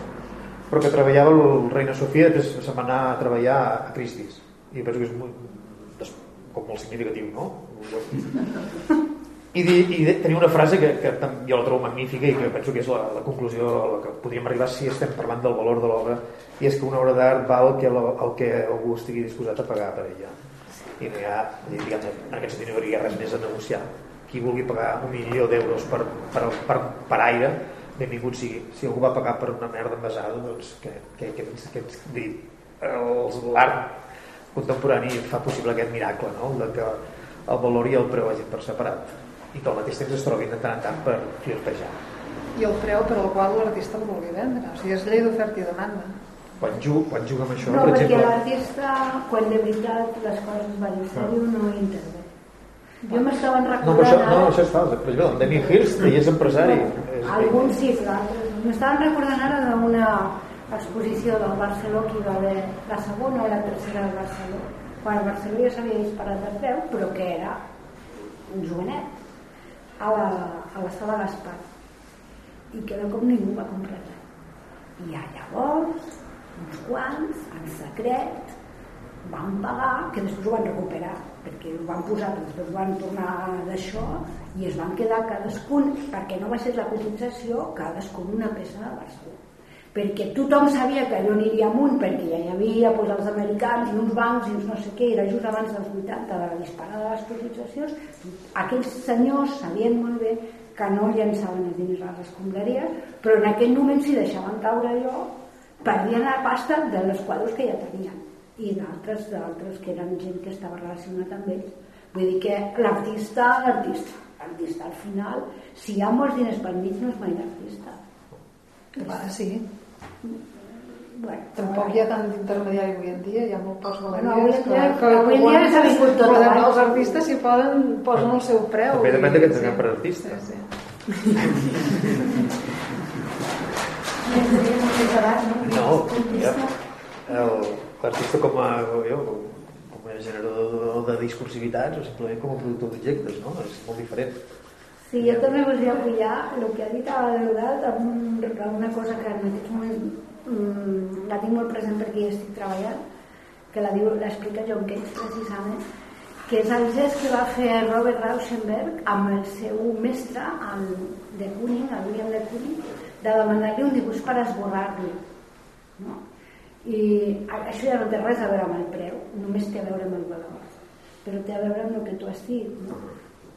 però que treballava el Reina Sofia i se'n va anar a treballar a Cristis. I penso que és molt, com molt significatiu, no? I, i tenia una frase que, que jo la trobo magnífica i que penso que és la, la conclusió a la que podríem arribar si estem parlant del valor de l'obra i és que una obra d'art val que, el que algú estigui disposat a pagar per ella i no hi ha, diguem, en aquest sentit no hi ha res més a negociar qui vulgui pagar un milió d'euros per, per, per, per aire benvingut sigui. Si algú va pagar per una merda envasada doncs que, que, que, que, que l'art contemporani fa possible aquest miracle no? de que el valor i el preu hagin per separat. I que al mateix temps es trobin de tant en tant per flirtejar. I el preu per al qual l'artista el vulgui vendre. O sigui, és llei d'oferta i demanda. Quan juga, quan juga amb això no, per perquè exemple... l'artista quan de veritat les coses van en sèrio no intervé jo m'estaven recordant... No, això, no, això és fals. Per exemple, el Demi Hirst, ell és empresari. No, alguns sí, M'estaven recordant ara d'una exposició del Barceló que hi va haver la segona o la tercera del Barceló. Quan el Barceló ja s'havia disparat de preu, però que era un jovenet a la, a la sala Gaspar. I que de cop ningú va comprar res. I llavors, uns quants, en secret, van pagar, que després ho van recuperar, perquè ho van posar, però després van tornar d'això i es van quedar cadascun, perquè no va ser la cotització, cadascun una peça de Barcelona. Perquè tothom sabia que allò aniria amunt, perquè ja hi havia pues, els americans i uns bancs i uns no sé què, era just abans dels 80 de la disparada de les cotitzacions, aquells senyors sabien molt bé que no llançaven els diners a les escombraries, però en aquell moment si deixaven caure allò, perdien la pasta de les quadros que ja tenien i d'altres d'altres que eren gent que estava relacionat amb ells. Vull dir que l'artista l'artista l'artista al final si hi ha molts diners pel mig no és mai l'artista. Va, sí. Bueno, tampoc hi ha tant d'intermediari avui en dia hi ha molt pocs galeries en dia, que, que, avui en dia s'ha vingut tot poden, els artistes si poden posen el seu preu. També depèn de què ens per artista. Sí, sí. no, ja, el, l'artista com a, jo, com a generador de discursivitats o simplement com a productor d'objectes, no? És molt diferent. Sí, jo també voldria apoyar el que ha dit a l'Eudalt amb una cosa que en aquests moments mmm, la tinc molt present perquè hi estic treballant, que la diu l'explica John Cage precisament, que és el gest que va fer Robert Rauschenberg amb el seu mestre, el de Kooning, el William de Kooning, de demanar-li un dibuix per esborrar-lo. No? I això ja no té res a veure amb el preu només té a veure amb el valor. Però té a veure amb el que tu has dit no?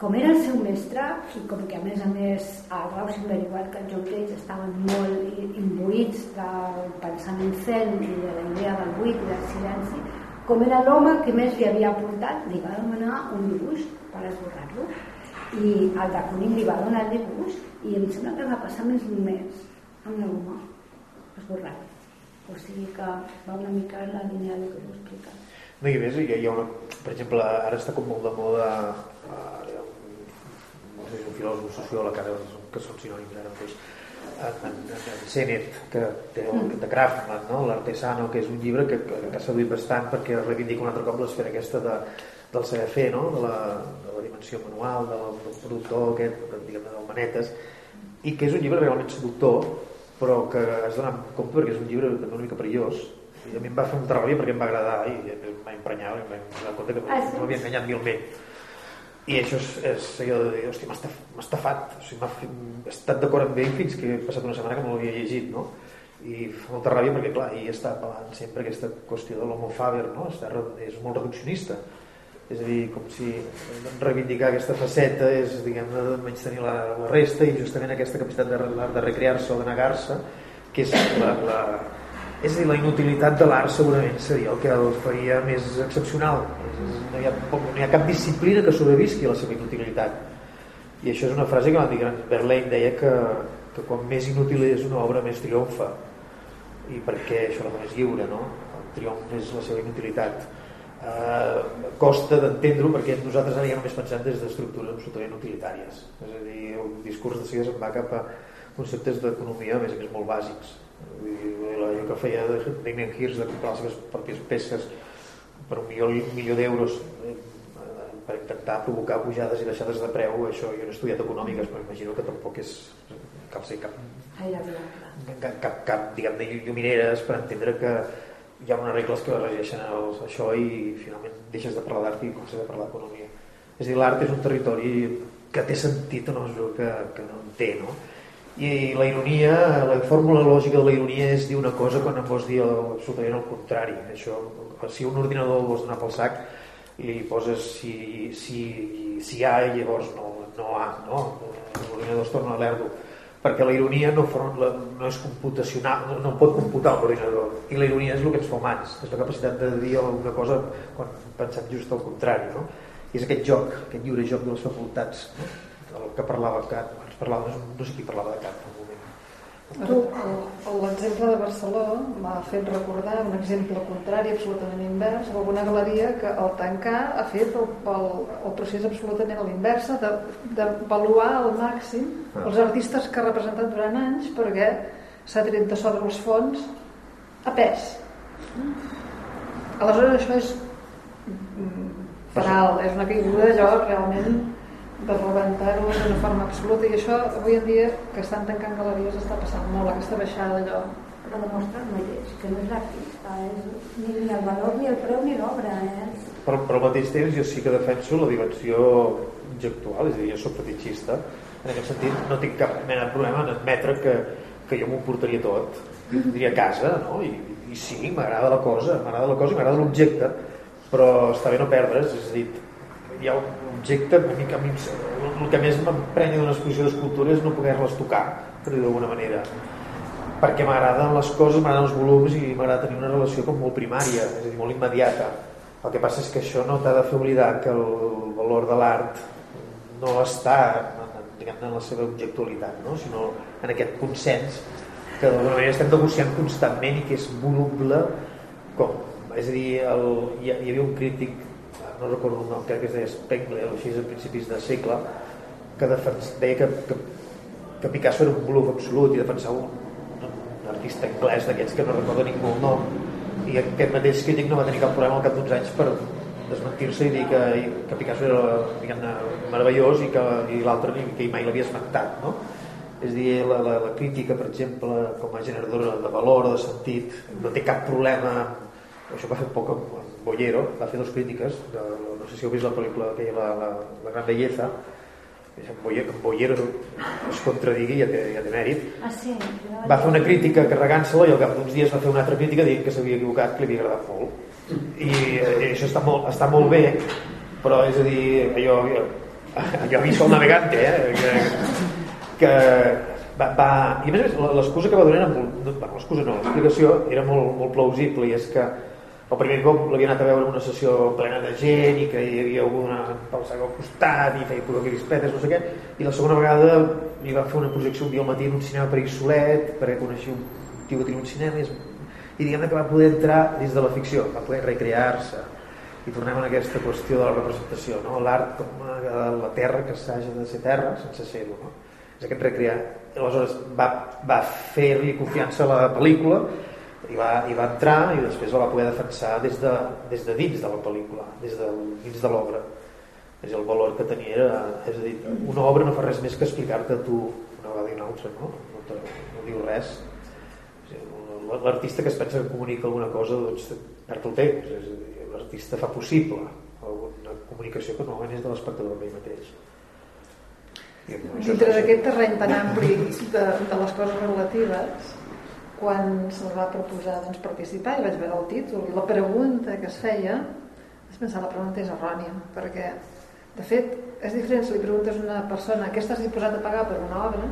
com era el seu mestre i com que a més a més el Rauschenberg igual que John Cage estaven molt imbuïts del pensament zen i de la idea del buit i del silenci com era l'home que més li havia aportat li va demanar un dibuix per esborrar-lo. I el de Kooning li va donar el dibuix i em sembla que va passar més d'un mes amb l'home esborrat o sigui que va una mica en la línia del que us explica. No, i més, hi ha una, per exemple, ara està com molt de moda eh, no sé si un filòsof, sociòleg, ara, que són sinònims ara mateix, en, en, en Sennett, que té el mm. de Kraftman, no? l'artesano, que és un llibre que, que, que ha seduït bastant perquè reivindica un altre cop l'esfera aquesta de, del saber fer, no? de, la, de la dimensió manual, del, del productor aquest, diguem del manetes, i que és un llibre realment seductor però que has d'anar amb compte perquè és un llibre també una mica perillós i a mi em va fer un terròria perquè em va agradar i em va emprenyar i em va donar compte que ah, sí? m'havia enganyat mil bé i això és, és allò de dir, hòstia, m'ha estafat o sigui, m'ha estat d'acord amb ell fins que he passat una setmana que no l'havia llegit no? i fa molta ràbia perquè clar, hi està apel·lant sempre aquesta qüestió de l'homo faber no? És molt reduccionista és a dir, com si reivindicar aquesta faceta és, diguem de menys tenir la, la resta i justament aquesta capacitat de, de recrear-se o de negar-se que és la, la, és a dir, la inutilitat de l'art segurament seria el que el faria més excepcional. No hi, ha, no hi ha cap disciplina que sobrevisqui a la seva inutilitat. I això és una frase que van dir Verlaine deia que, que quan més inútil és una obra més triomfa. I perquè això no és lliure, no? El triomf és la seva inutilitat. Uh, costa d'entendre-ho perquè nosaltres ara ja només pensem des d'estructures absolutament utilitàries. És a dir, el discurs de seguida se'n va cap a conceptes d'economia, a més a més molt bàsics allò que feia Damien Hirst de comprar les seves pròpies peces per un milió, un milió d'euros eh, per intentar provocar pujades i baixades de preu això jo no he estudiat econòmiques però imagino que tampoc és cal ser cap cap, cap, cap diguem-ne llumineres per entendre que hi ha unes regles que regeixen els, això i finalment deixes de parlar d'art i comences a parlar d'economia és a dir, l'art és un territori que té sentit en la mesura que, que no en té no? i la ironia, la fórmula lògica de la ironia és dir una cosa quan en vols dir absolutament el contrari això, si un ordinador el vols donar pel sac li poses si, si, si ha i llavors no, no ha no? l'ordinador es torna a l'erdo perquè la ironia no, la, no és computacional no, no pot computar l'ordinador i la ironia és el que ens fa humans és la capacitat de dir alguna cosa quan pensem just al contrari no? i és aquest joc, aquest lliure joc de les facultats no? del que parlava Cat parlava, no sé qui parlava de cap moment. L'exemple de Barcelona m'ha fet recordar un exemple contrari, absolutament invers, alguna galeria que al tancar ha fet el, el, el procés absolutament a l'inversa, d'avaluar al màxim ah. els artistes que ha representat durant anys perquè s'ha tret de sobre els fons a pes. Aleshores això és fatal, és una caiguda joc realment de rebentar-ho d'una forma absoluta i això avui en dia que estan tancant galeries està passant molt aquesta baixada d'allò però demostra el mateix, que no és l'artista és ni, ni el valor ni el preu ni l'obra eh? però, però al mateix temps jo sí que defenso la dimensió objectual és a dir, jo soc fetichista en aquest sentit no tinc cap mena de problema en admetre que, que jo m'ho portaria tot jo tindria casa no? I, i sí, m'agrada la cosa m'agrada la cosa i m'agrada l'objecte però està bé no perdre's és a dir, hi ha un objecte, a mi, a mi, el que més m'emprenya d'una exposició d'escultura és no poder-les tocar, per dir d'alguna manera perquè m'agraden les coses, m'agraden els volums i m'agrada tenir una relació com molt primària, és a dir, molt immediata. El que passa és que això no t'ha de fer oblidar que el valor de l'art no està diguem en la seva objectualitat, no? sinó en aquest consens que d'alguna manera estem negociant constantment i que és voluble com, és a dir, el, hi, hi havia un crític no recordo el nom, crec que es deia Spengler o així a principis de segle que defens, deia que, que, que Picasso era un bluff absolut i defensava un, un artista anglès d'aquests que no recorda ningú el nom i aquest mateix crític no va tenir cap problema al cap d'uns anys per desmentir-se i dir que, que Picasso era meravellós i que i l'altre que mai l'havia esmentat no? és dir, la, la, la crítica per exemple com a generadora de valor o de sentit no té cap problema això va fer poc amb, Bollero va fer dues crítiques de, no sé si heu vist la pel·lícula que la, la, la gran belleza Bollero, en Bollero es contradigui ja té, ja té mèrit ah, sí, va fer una crítica carregant-se-la i al cap d'uns dies va fer una altra crítica dient que s'havia equivocat que li havia agradat molt i, i això està molt, està molt bé però és a dir allò, allò, allò vi sol navegante eh? que, que va, va, i a més l'excusa que va donar l'excusa no, l'explicació era molt, molt plausible i és que el primer cop l'havia anat a veure una sessió plena de gent i que hi havia alguna pel al costat i feia pura crispetes, no sé què i la segona vegada li va fer una projecció un dia al matí en un cinema per Solet perquè coneixia un tio que tenia un cinema i, i diguem que va poder entrar dins de la ficció, va poder recrear-se i tornem a aquesta qüestió de la representació no? l'art com la terra que s'hagi de ser terra sense ser-ho no? és aquest recrear aleshores va, va fer-li confiança a la pel·lícula i va, i va entrar i després la va poder defensar des de, des de dins de la pel·lícula des de dins de l'obra és el valor que tenia era, és a dir, una obra no fa res més que explicar-te tu una vegada i una altra no? No, te, no diu res l'artista que es pensa que comunica alguna cosa doncs perd el temps l'artista fa possible alguna comunicació que normalment és de l'espectador ell mateix. És Dintre d'aquest terreny tan ampli de, de les coses relatives, quan se'ls va proposar doncs, participar i vaig veure el títol i la pregunta que es feia, vaig pensar la pregunta és errònia, perquè de fet és diferent si li preguntes a una persona què estàs disposat a pagar per una obra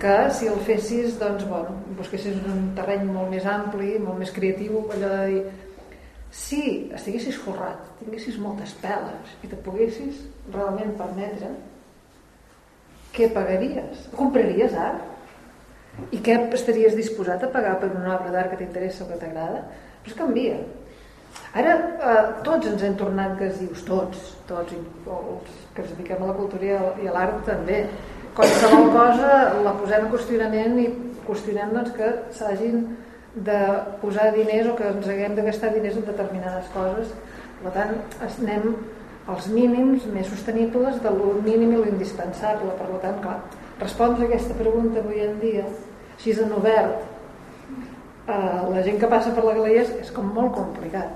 que si el fessis doncs, bueno, busquessis un terreny molt més ampli, molt més creatiu, allò de dir si estiguessis forrat, tinguessis moltes peles i te poguessis realment permetre què pagaries? Compraries art? I què estaries disposat a pagar per una obra d'art que t'interessa o que t'agrada? Però es canvia. Ara eh, tots ens hem tornat gasius, tots, tots, els que ens dediquem a la cultura i a- a l'art també. Qualsevol cosa la posem en qüestionament i qüestionem doncs, que s'hagin de posar diners o que ens haguem de gastar diners en determinades coses. Per tant, anem als mínims més sostenibles de mínim i l'indispensable. Per tant, clar, respondre a aquesta pregunta avui en dia, així en obert, a la gent que passa per la galeria és, és com molt complicat.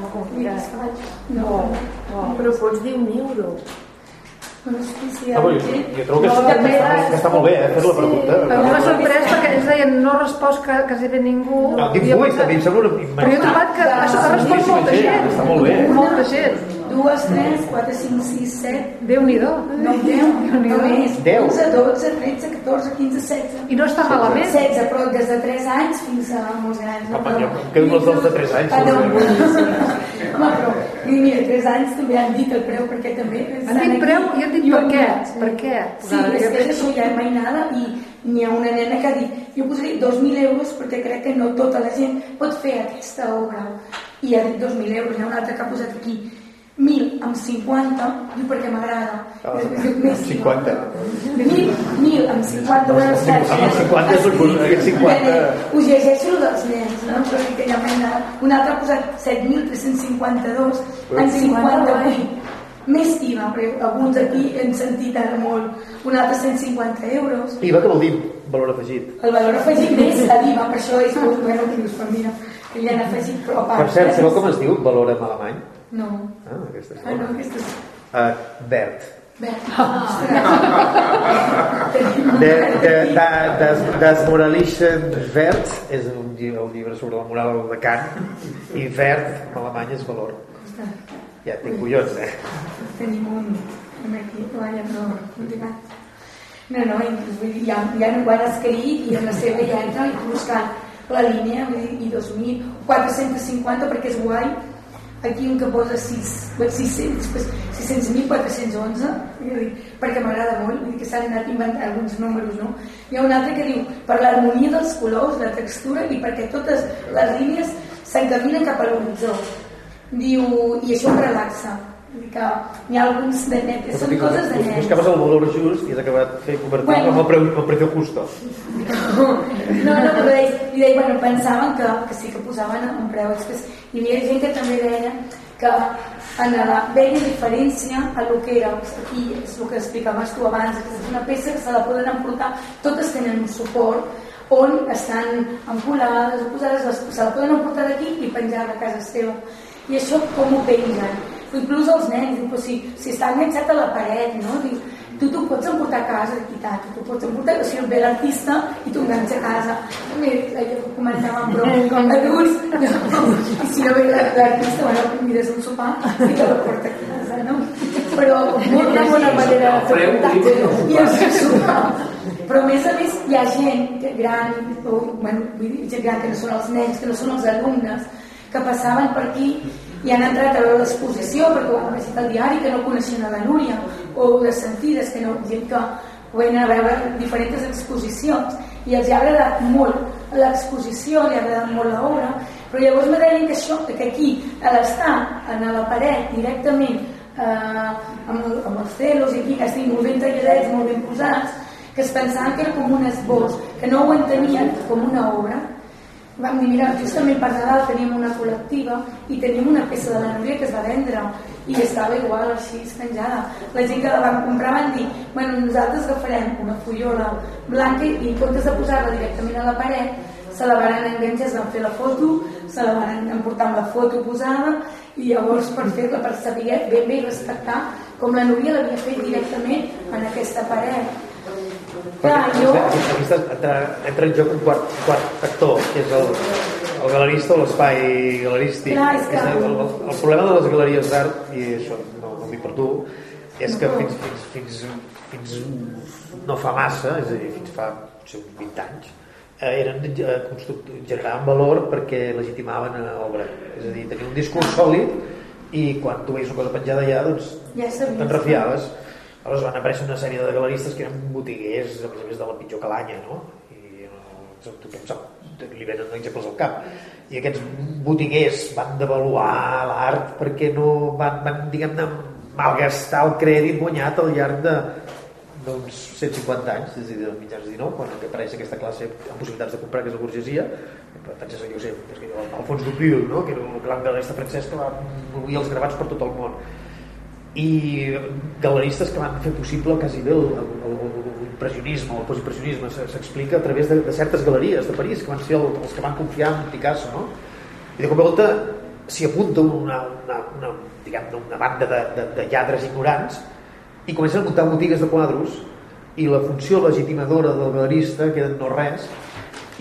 Molt complicat. No, molt. Però pots dir un euro. no sé si Ah, bueno, jo, jo trobo que, No, que, està, que està molt bé, eh, fer la pregunta. A mi m'ha sorprès perquè ells deien no ha respost que, quasi bé ningú. No, dic pensat- també em sembla una Però jo he trobat que ha respost molta gent. està molt bé. Molta gent. Dues, tres, quatre, cinc, sis, set, Déu-n'hi-do. nou, deu, Déu-n'hi-do. només. Deu. 11, 12, 13, 14, 15, 16. I no està malament. 16, però des de 3 anys fins a molts grans. no? Jo quedo amb els dels de tres anys, Ah, no, però, i mira, 3 anys també han dit el preu, perquè també... Han dit preu i han dit per què. Per què? Sí, és que això ja mai nada i n'hi ha una nena que ha dit jo posaré 2.000 euros perquè crec que no tota la gent pot fer aquesta obra i ha dit 2.000 euros, hi ha un altre que ha posat aquí 1.000 amb 50 diu perquè m'agrada Ah, Després diu, més 50. 1.000 1.000 amb 50 bueno, està, Amb 50 és un- aquest 50. us llegeixo el dels nens no? però que ja nada un altre ha posat 7.352 en 58 més IVA, perquè alguns aquí hem sentit ara molt un altre 150 euros IVA que vol dir valor afegit. el valor afegit és a l'IVA, per això és molt bueno que dius, mira, que li han afegit però a part. Per cert, sabeu com es diu valor en alemany? No. Ah, aquesta és Ah, no, bona. aquesta és... Uh, verd. Bé. De, de, de, des, Desmoralischen Wert és un llibre, un llibre sobre la moral de Kant i verd en alemany és valor. Ja tinc collons, eh? Tenim un... aquí, guanya, no, gat. No, no, inclús, vull dir, ja, ja no ho han escrit i en la seva ja entra i buscant la línia, vull dir, i 2.000, 450 perquè és guai, aquí un que posa 6, 600, després 600.411, vull dir, perquè m'agrada molt, vull dir que s'han anat inventant alguns números, no? Hi ha un altre que diu, per l'harmonia dels colors, la textura i perquè totes les línies s'encaminen cap a l'horitzó. Diu, i això em relaxa. Vull dir que hi ha alguns de net, són coses de nens. Buscaves el valor just i has acabat fer convertir Bueno. bueno. en el preu, el precio justo. No, no, però deia, i deia, bueno, pensaven que, que sí que posaven un preu express. Hi havia gent que també deia que en la veia diferència a lo que era, aquí és el que explicaves tu abans, que és una peça que se la poden emportar, totes tenen un suport, on estan encolades o posades, se la poden emportar d'aquí i penjar a casa seva. I això com ho pengen? Inclús els nens, diu, però si, si està enganxat a la paret, no? Diu, tu t'ho pots emportar a casa, equitat, tu t'ho pots emportar, o sigui, ve l'artista i t'ho enganxa a casa. També, allò que comentàvem, però adults, no, i si no ve l'artista, bueno, mires un sopar i te la porta a casa, no? Però molt una bona manera de fer contacte i el sopar. Però a més a més hi ha gent que gran, o, bueno, vull dir, gent gran que no són els nens, que no són els alumnes, que passaven per aquí i han entrat a l'exposició perquè ho han llegit al diari, que no coneixien a la Núria, o de sentides, que no, gent que venen a veure diferents exposicions i els ha agradat molt l'exposició, li ha agradat molt l'obra, però llavors me deien que això, que aquí, a l'estar en la paret directament eh, amb, amb els celos i aquí que estiguin molt ben talladets, molt ben posats, que es pensaven que era com un esbós, que no ho entenien com una obra, vam dir, mira, justament per Nadal teníem una col·lectiva i teníem una peça de la Núria que es va vendre i estava igual així penjada la gent que la van comprar van dir bueno, nosaltres agafarem una fullola blanca i en comptes de posar-la directament a la paret se la van enganxar, es van fer la foto, se la van emportar amb la foto posada i llavors per fer-la, per saber ben bé respectar com la Núria l'havia fet directament en aquesta paret. Clar, jo... Aquí entra, entra en joc un quart, quart actor, que és el, el galerista o l'espai galerístic. Clar, és que... el, el, el, problema de les galeries d'art, i això no, no dic per tu, és que fins, fins, fins, fins no fa massa, és a dir, fins fa potser 20 anys, eh, eren eh, generaven valor perquè legitimaven l'obra. És a dir, tenien un discurs sòlid i quan tu veies una cosa penjada allà, doncs ja te'n refiaves. Aleshores van aparèixer una sèrie de galeristes que eren botiguers, a més a més de la pitjor calanya, no? I no, tothom sap, li venen exemples al cap. I aquests botiguers van devaluar l'art perquè no van, van diguem-ne, malgastar el crèdit guanyat al llarg de d'uns 150 anys, des de mitjans 19, quan apareix aquesta classe amb possibilitats de comprar, que és la burgesia, penses, jo sé, és que Alfons Dupiu, no? que era un gran galerista francès que va morir els gravats per tot el món. I galeristes que van fer possible quasi bé l'impressionisme, el postimpressionisme, s'explica a través de, de certes galeries de París, que van ser els que van confiar en Picasso, no? I de cop i volta s'hi apunta una, una, una, diguem una banda de, de, de lladres ignorants i comencen a muntar botigues de quadros i la funció legitimadora del galerista queda no res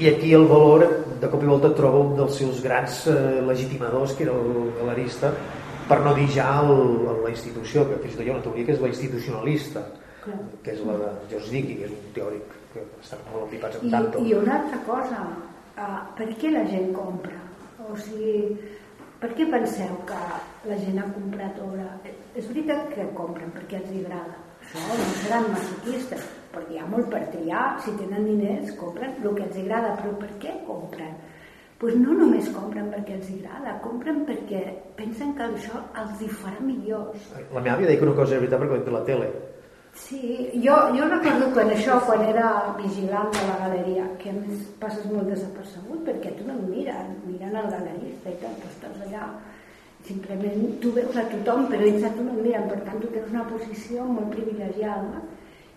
i aquí el valor de cop i volta troba un dels seus grans eh, legitimadors que era el galerista per no dir ja el, la institució que fins i tot hi ha una teoria que és la institucionalista Clar. que és la de George Dickey que és un teòric que està molt empipats amb tanto i una altra cosa uh, per què la gent compra? o sigui, per què penseu que la gent ha comprat obra? És veritat que compren perquè els agrada. Això no seran masoquistes, perquè hi ha molt per triar. Si tenen diners, compren el que els agrada. Però per què compren? Pues no només compren perquè els agrada, compren perquè pensen que això els hi farà millors. La meva àvia deia que una cosa era veritat perquè ho la tele. Sí, jo, jo recordo quan això, quan era vigilant de la galeria, que a més passes molt desapercebut perquè tu no et miren, miren el galerista i tal, tu estàs allà simplement tu veus a tothom però ells a tu no miren, per tant tu tens una posició molt privilegiada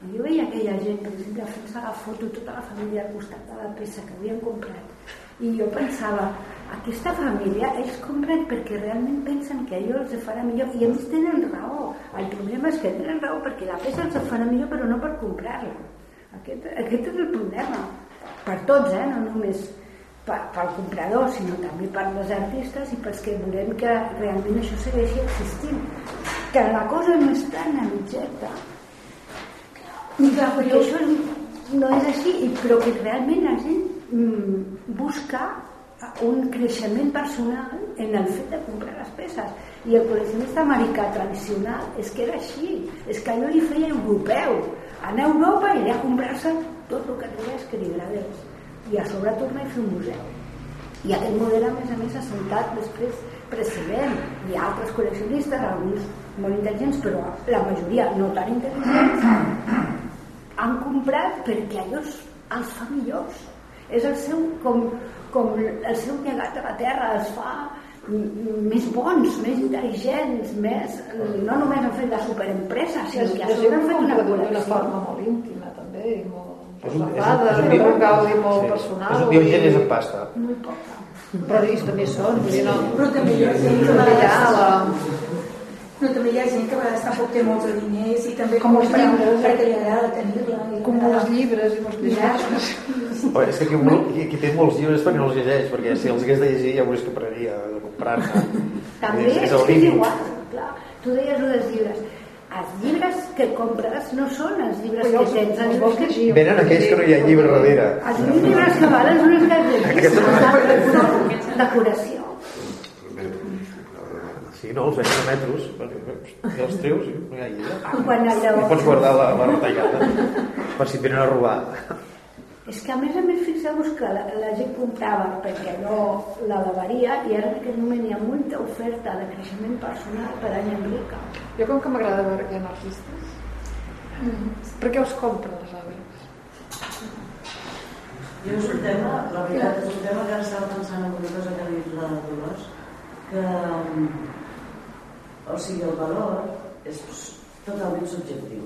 i jo veia aquella gent, per exemple, fent-se la foto tota la família al costat de la peça que havien comprat i jo pensava, aquesta família ells compren perquè realment pensen que allò els farà millor. I a més tenen raó. El problema és que tenen raó perquè la peça els farà millor però no per comprar-la aquest, aquest és el problema. Per tots, eh? no només pel comprador sinó també per les artistes i pels que volem que realment això segueixi existint. Que la cosa no està en l'objecte perquè això no és així però que realment la gent busca un creixement personal en el fet de comprar les peces. I el col·leccionista americà tradicional és que era així. És que allò li feia europeu. Anar a Europa i a comprar-se tot el que trobés que li agradés i a sobre tornar a fer un museu. I aquest model a més a més ha sentat després precedent hi ha altres col·leccionistes alguns molt intel·ligents però la majoria no tan intel·ligents han comprat perquè allò els fa millors és el seu, com, com el seu llegat a la terra els fa més bons, més intel·ligents, més, no només han fet la superempresa, sinó que a sobre han fet una col·lecció. D'una forma molt íntima, també, i molt reservada, és un, és un, és un, gaudi molt sí. personal. És un diogenes en pasta. Molt poca. Però ells també són, vull dir, no... Però també hi ha la... No, també hi ha gent que a vegades tampoc té molts diners i també com els llibres perquè li agrada tenir-la. Com els llibres i molts llibres. Oh, és que aquí, qui, qui té molts llibres perquè no els llegeix, perquè si els hagués de llegir ja veuràs que pararia de comprar-ne. També és, és, és igual, clar. Tu deies un dels llibres. Els llibres que compres no són els llibres que tens, els llibres que... Venen aquells que no hi ha llibre darrere. Els llibres que valen són els que llegis. Decoració. Sí, no, els venen a metros, i els treus i no hi ha llibre. Quan allò... I pots guardar la, la retallada per si et venen a robar. És que a més a més fixeu-vos que la, la gent comprava perquè no la lavaria i ara en aquest moment hi ha molta oferta de creixement personal per any en rica. Jo com que m'agrada veure que hi ha artistes, mm. per què els compren les obres? Jo és un tema, la veritat és un tema que ara estava pensant en una cosa que ha dit la Dolors, que o sigui, el valor és totalment subjectiu.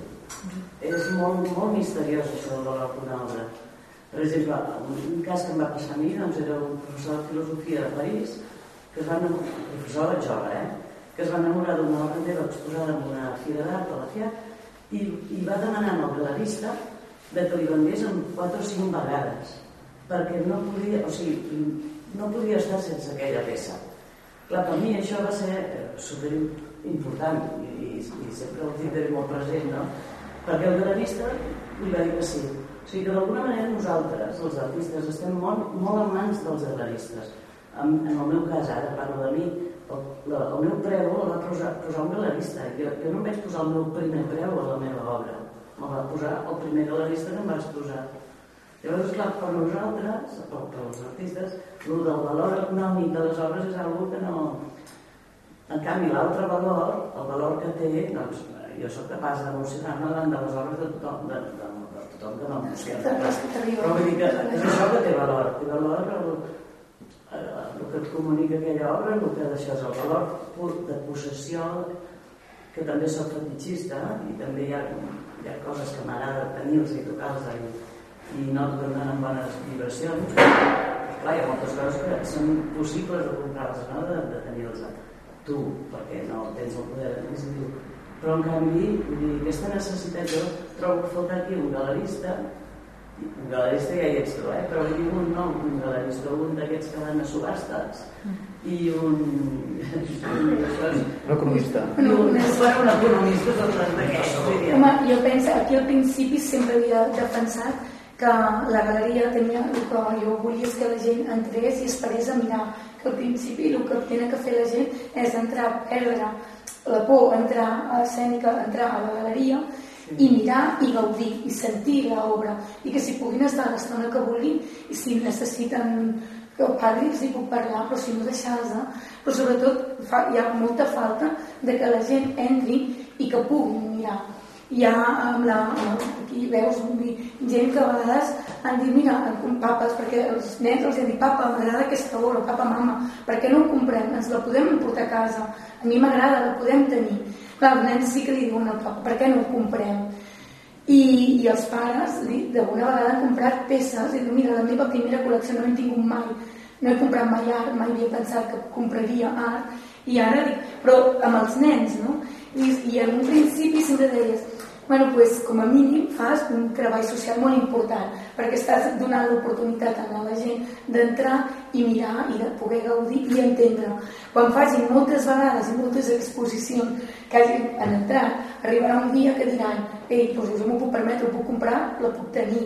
És molt, molt misteriós això del valor d'una obra Per exemple, un cas que em va passar a mi doncs, era un professor de filosofia de París, que es va enamorar, professor jove, eh? que es va enamorar d'una obra meva exposada en una fira d'art a la FIA i, i va demanar al galerista de que li vengués en 4 o 5 vegades perquè no podia, o sigui, no podia estar sense aquella peça. Clar, per mi això va ser eh, important i, i sempre el tindré molt present, no? Perquè el galerista li va dir que sí. O sigui que d'alguna manera nosaltres, els artistes, estem molt, molt en mans dels galeristes. En, en el meu cas, ara parlo de mi, el, la, el meu preu el va posar, posar un galerista. Jo, jo no em vaig posar el meu primer preu a la meva obra. Me va posar el primer galerista que em va exposar. Llavors, clar, per nosaltres, per, per els artistes, el del valor econòmic de les obres és una que no... En canvi, l'altre valor, el valor que té, doncs, jo sóc capaç d'emocionar-me davant de les obres de tothom, de, de, de tothom que m'emociona. Però vull dir que és això que té valor. Té valor el, el, el que et comunica aquella obra, el que d'això és el valor de possessió, que també soc fetichista i també hi ha, hi ha coses que m'agrada tenir-los i tocar-los i, i no et donen bones vibracions clar, hi ha moltes coses que són possibles de comprar-les no? de, de tenir-los tu, perquè no tens el poder adquisitiu però en canvi dir, aquesta necessitat jo trobo que falta aquí un galerista un galerista ja hi ets tu, eh? però vull dir un nou, un galerista, un d'aquests que van a subhastes i un... un economista. I un, bueno, un economista és el d'aquests. Home, jo penso, aquí al principi sempre havia defensat que la galeria tenia el que jo volia que la gent entrés i esperés a mirar que al principi el que tenen que fer la gent és entrar, perdre la por, entrar a l'escènica, entrar a la galeria i mirar i gaudir i sentir l'obra. I que si puguin estar l'estona que vulguin i si necessiten que padre els hi puc parlar però si no deixar-los però sobretot fa, hi ha molta falta de que la gent entri i que puguin mirar hi ha amb la, aquí veus gent que a vegades han dit mira, papes, perquè els nens els han dit papa, m'agrada aquesta obra, papa, mama per què no ho comprem? Ens la podem portar a casa a mi m'agrada, la podem tenir clar, els nens sí que li diuen al papa per què no ho comprem? I, i els pares d'alguna vegada han comprat peces i diuen, mira, la meva primera col·lecció no l'he tingut mai no he comprat mai art, mai havia pensat que compraria art i ara dic, però amb els nens no? I, i en un principi sempre deies bueno, pues, com a mínim fas un treball social molt important perquè estàs donant l'oportunitat a la gent d'entrar i mirar i de poder gaudir i entendre. Quan facin moltes vegades i moltes exposicions que hagin en entrat, arribarà un dia que diran ei, doncs jo m'ho puc permetre, ho puc comprar, la puc tenir.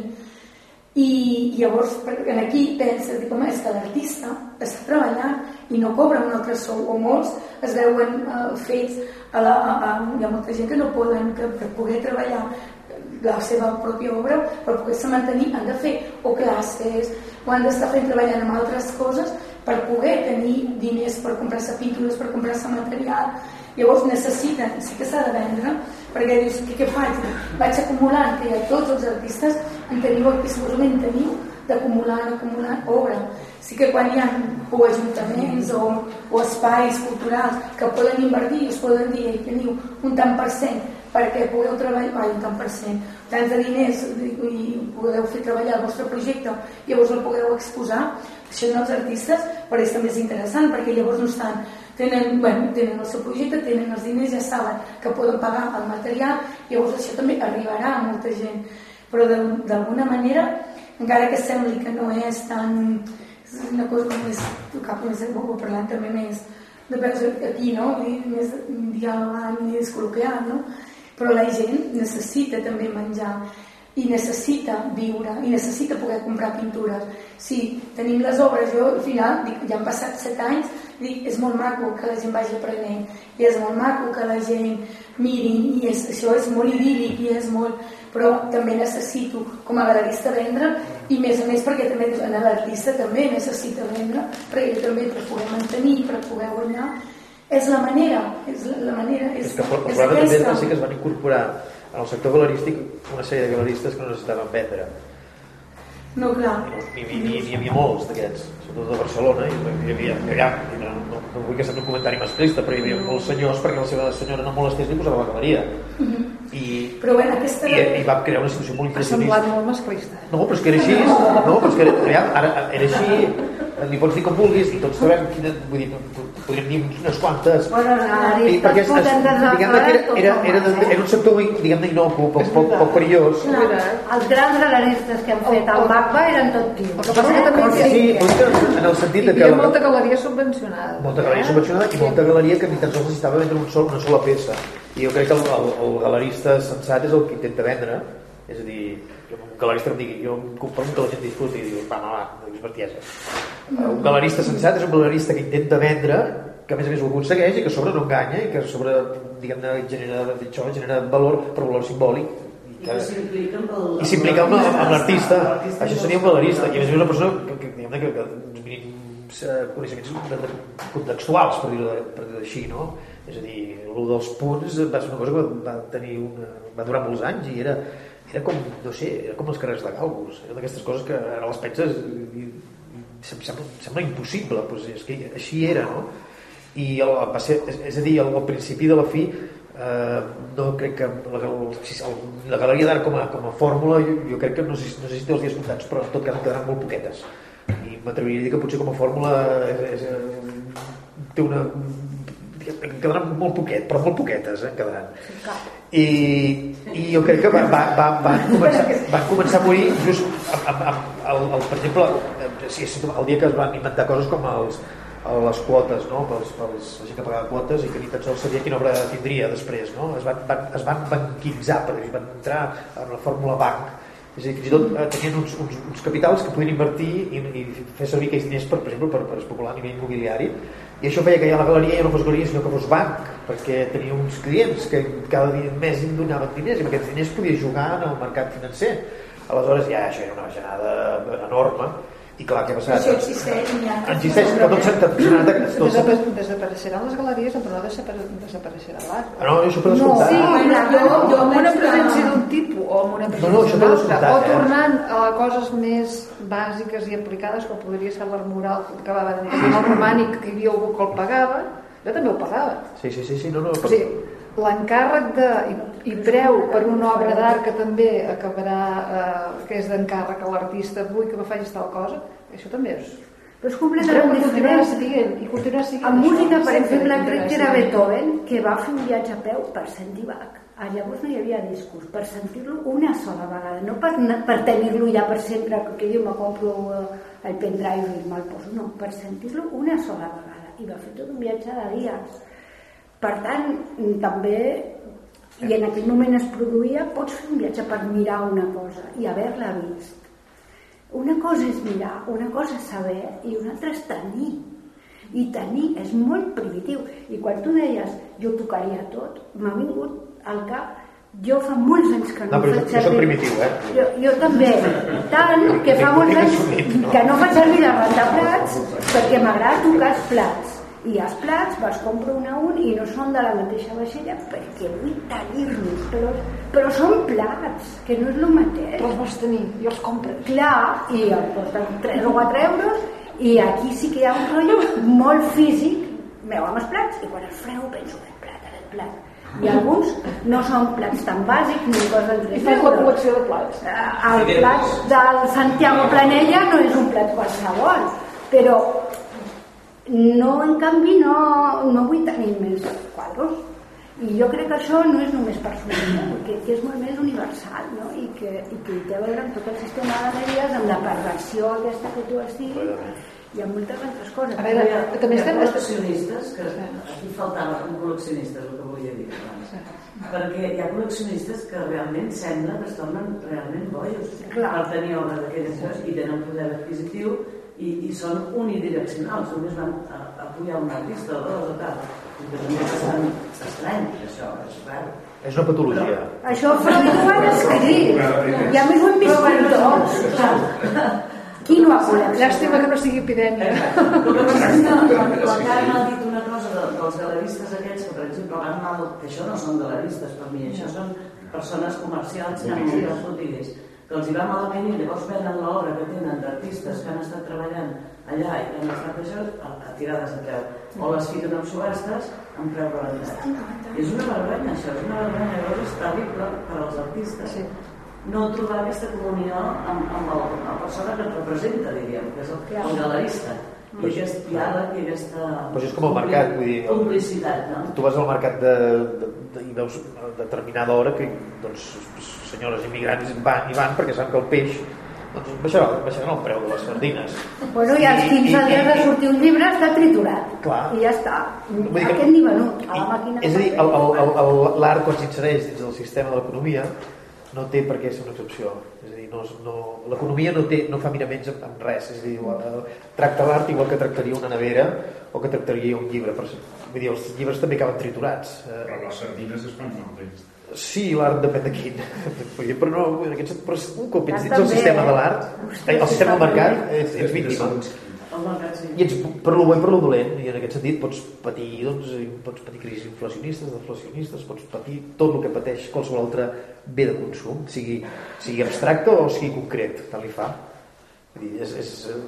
I llavors aquí penses, dic, home, és que l'artista està treballant i no cobra un altre sou, o molts es veuen uh, fets a la, a, a, hi ha molta gent que no poden, que per poder treballar la seva pròpia obra, per poder-se mantenir, han de fer o classes, o han d'estar fent treballant amb altres coses per poder tenir diners per comprar-se pintures, per comprar-se material. Llavors necessiten, sí que s'ha de vendre, perquè dius, què, què faig? Vaig acumulant, que ja tots els artistes en teniu, aquí segurament teniu, d'acumular, acumular obra. Sí que quan hi ha o ajuntaments o, o espais culturals que poden invertir i us poden dir teniu un tant per cent perquè podeu treballar, un tant per cent, tants de diners i podeu fer treballar el vostre projecte, llavors el podeu exposar, això en els artistes per ells també és interessant perquè llavors no estan tenen, bueno, tenen el seu projecte, tenen els diners, ja saben que poden pagar el material, llavors això també arribarà a molta gent. Però d'alguna manera encara que sembli que no és tan és una cosa com més cap més bo parlant també més de veus aquí, no? més dialogant, més col·loquial, no? Però la gent necessita també menjar i necessita viure i necessita poder comprar pintures. Si tenim les obres, jo al final, dic, ja han passat set anys, dic, és molt maco que la gent vagi aprenent i és molt maco que la gent mirin i és, això és molt idíl·lic i és molt però també necessito com a galerista vendre i més a més perquè també l'artista també necessita vendre perquè també per poder mantenir, per poder guanyar és la manera és la manera és, és que el problema també sí que es van incorporar en el sector galerístic una sèrie de galeristes que no necessitaven vendre No, clar. N'hi n'hi- n'hi havia molts d'aquests, sobretot a Barcelona, i hi havia, allà, i no, no, no vull que sigui un comentari masclista, però hi havia molts senyors perquè la seva senyora no molestés ni posava la galeria. I, Però bueno, aquesta... i, i va crear una situació molt Ha semblat impressionista. molt masclista. No, però és que era així, no, però és que era, ara, era així, li pots dir com vulguis, i tots sabem quina, vull dir, podríem dir unes quantes, Bueno, els i analistes perquè es, es, poden diguem-ne que era, era, era, era un sector diguem-ne inocu, poc, poc, poc perillós. Els grans galeristes que han fet el MACBA eren tot tios. El que passa que també O hi sí, que en el sentit Hi que havia la, molta galeria subvencionada. molta galeria subvencionada i molta galeria que ni tan sols necessitava vendre un sol, una sola peça. I jo crec que el, el, el galerista sensat és el que intenta vendre. És a dir, galerista que em digui jo em conformo que la gent disfruti i diu, va, va, va, no diguis bestiesa un galerista sensat és un galerista que intenta vendre que a més a més ho aconsegueix i que a sobre no enganya i que a sobre diguem-ne genera, això, genera valor per valor simbòlic. I que s'implica amb el... i s'implica amb, amb, l'artista. això seria un galerista i a més a més una persona que, que, que, que uns mínims eh, coneixements contextuals per dir-ho per dir així no? és a dir, el dels punts va ser una cosa que va tenir una, va durar molts anys i era, era com, no sé, era com els carrers de Galgos era d'aquestes coses que ara les penses i, sem- sembla, sembla impossible doncs és que així era no? i el, va ser, és, és a dir, al, principi de la fi eh, no crec que la, el, la galeria d'art com, a, com a fòrmula jo, jo crec que no sé, no sé si té els dies comptats però en tot cas quedaran molt poquetes. I m'atreviria a dir que potser com a fórmula és, és, eh, té una quedaran molt poquet però molt poquetes eh, en quedaran i, i jo crec que va, va, va, van, començar, van començar a morir just amb, amb, amb el, el, per exemple eh, el dia que es van inventar coses com els, les quotes, no? pels, pels, la gent que pagava quotes i que ni tan sols sabia quina obra tindria després. No? Es, van, van, es van banquitzar, per dir, van entrar en la fórmula banc, és a dir, fins i tot eh, tenien uns, uns, uns capitals que podien invertir i, i fer servir aquells diners, per, per exemple, per, per especular a nivell immobiliari i això feia que ja la galeria ja no fos galeria sinó que fos banc, perquè tenia uns clients que cada dia mes em donaven diners i amb aquests diners podia jugar en el mercat financer. Aleshores ja això era una bajanada enorme i clar, què ha passat? Això existeix, n'hi ha. existeix, s'han tot Desapa desapareixeran les galeries, però no desapare desapareixerà l'art. Ah, no, això per No, descomptat. sí, Bueno, jo, jo- amb una presència d'un tipus o amb una presència no, altre, descomptat, o eh? tornant a coses més bàsiques i aplicades com podria ser l'art mural que va tenir el romànic que hi havia algú que el pagava jo també ho pagava Sí, sí, sí, sí, no, no. o sigui, l'encàrrec de, i, preu per una obra d'art que també acabarà eh, que és d'encàrrec a l'artista vull que me facis tal cosa això també és Però és completament diferent. siguent i continuarà siguent En música, per exemple, crec que era. Beethoven que va fer un viatge a peu per sentir Bach. Ah, llavors no hi havia discos, per sentir-lo una sola vegada, no per, per tenir-lo ja per sempre, que jo me compro eh, el pendrive i me'l poso, no, per sentir-lo una sola vegada. I va fer tot un viatge de dies. Per tant, també, i en aquell moment es produïa, pots fer un viatge per mirar una cosa i haver-la vist. Una cosa és mirar, una cosa és saber i una altra és tenir. I tenir és molt primitiu. I quan tu deies jo tocaria tot, m'ha vingut al cap jo fa molts anys que no, No, faig jo servir... primitiu, eh? Jo, jo també. Tant que fa molts anys que no faig servir la plats perquè m'agrada tocar els plats. I els plats vas compro un a un i no són de la mateixa vaixella perquè vull tenir-los. Però, però són plats, que no és el mateix. els vols tenir i els compres Clar, i em costen 3 o 4 euros i aquí sí que hi ha un rotllo molt físic meu amb els plats i quan els frego penso el plat, el plat i alguns no són plats tan bàsics ni costen i 3 fas la euros col·lecció de plats Eh, el plat del Santiago Planella no és un plat qualsevol però no, en canvi, no, no vull tenir més quadros. I jo crec que això no és només personal, que, que és molt més universal, no? I que, i que té a veure amb tot el sistema de galeries, amb la perversió aquesta que tu has dit, i amb moltes altres coses. A veure, Hi també estem- col·leccionistes, que aquí faltava un col·leccionista, el que volia dir abans. Perquè hi ha col·leccionistes que realment sembla que es tornen realment bojos Clar. per tenir obres d'aquelles coses i tenen poder adquisitiu i, i són unidireccionals, només van a, a apoyar un artista o dos o tal. I per mi és bastant estrany, això, és raro. És una patologia. Això Freud ho ha escrit, i a més ho hem viscut tots. Qui no ha col·leccionat? llàstima que no sigui epidèmia El que passa és que dit una cosa de, dels galeristes aquests que, per exemple, van mal, que això no són galeristes per mi, això són persones comercials que han muntat botigues. Que els hi va malament i llavors venen l'obra que tenen d'artistes que han estat treballant allà i que han estat això a, a tirades de preu. O les fiquen en subhastes amb preu rebentat. És una vergonya això, és una vergonya. Llavors és terrible per als artistes sí. no trobar aquesta comunió amb, amb el, la persona que et representa, diríem, que és el, el galerista. I aquest diàleg i aquesta Però és com el mercat, vull dir, complicitat, no? tu vas al mercat de, de, de, i veus a determinada hora que doncs, senyores immigrants van i van perquè saben que el peix doncs baixarà, baixarà el preu de les sardines. Bueno, i als 15 dies de sortir un llibre està triturat. Clar. I ja està. Vull dir que- Aquest ni venut. A la I- màquina. és a dir, l'art quan s'insereix dins del sistema de l'economia no té per què ser una excepció. És no, no, l'economia no, té, no fa miraments amb, amb res. És a dir, eh, tracta l'art igual que tractaria una nevera o que tractaria un llibre. Per, vull dir, els llibres també acaben triturats. Eh, Però les sardines es fan malbés. Sí, l'art depèn de quin. Vull dir, Però, no, en aquest, però un cop ets dins el sistema eh? de l'art, eh, el sistema del mercat, ets, ets víctima. I ets per lo bo i per lo dolent, i en aquest sentit pots patir, doncs, i pots patir crisis inflacionistes, deflacionistes, pots patir tot el que pateix qualsevol altre bé de consum, sigui, sigui abstracte o sigui concret, tant li fa. Vull dir, és, és, eh,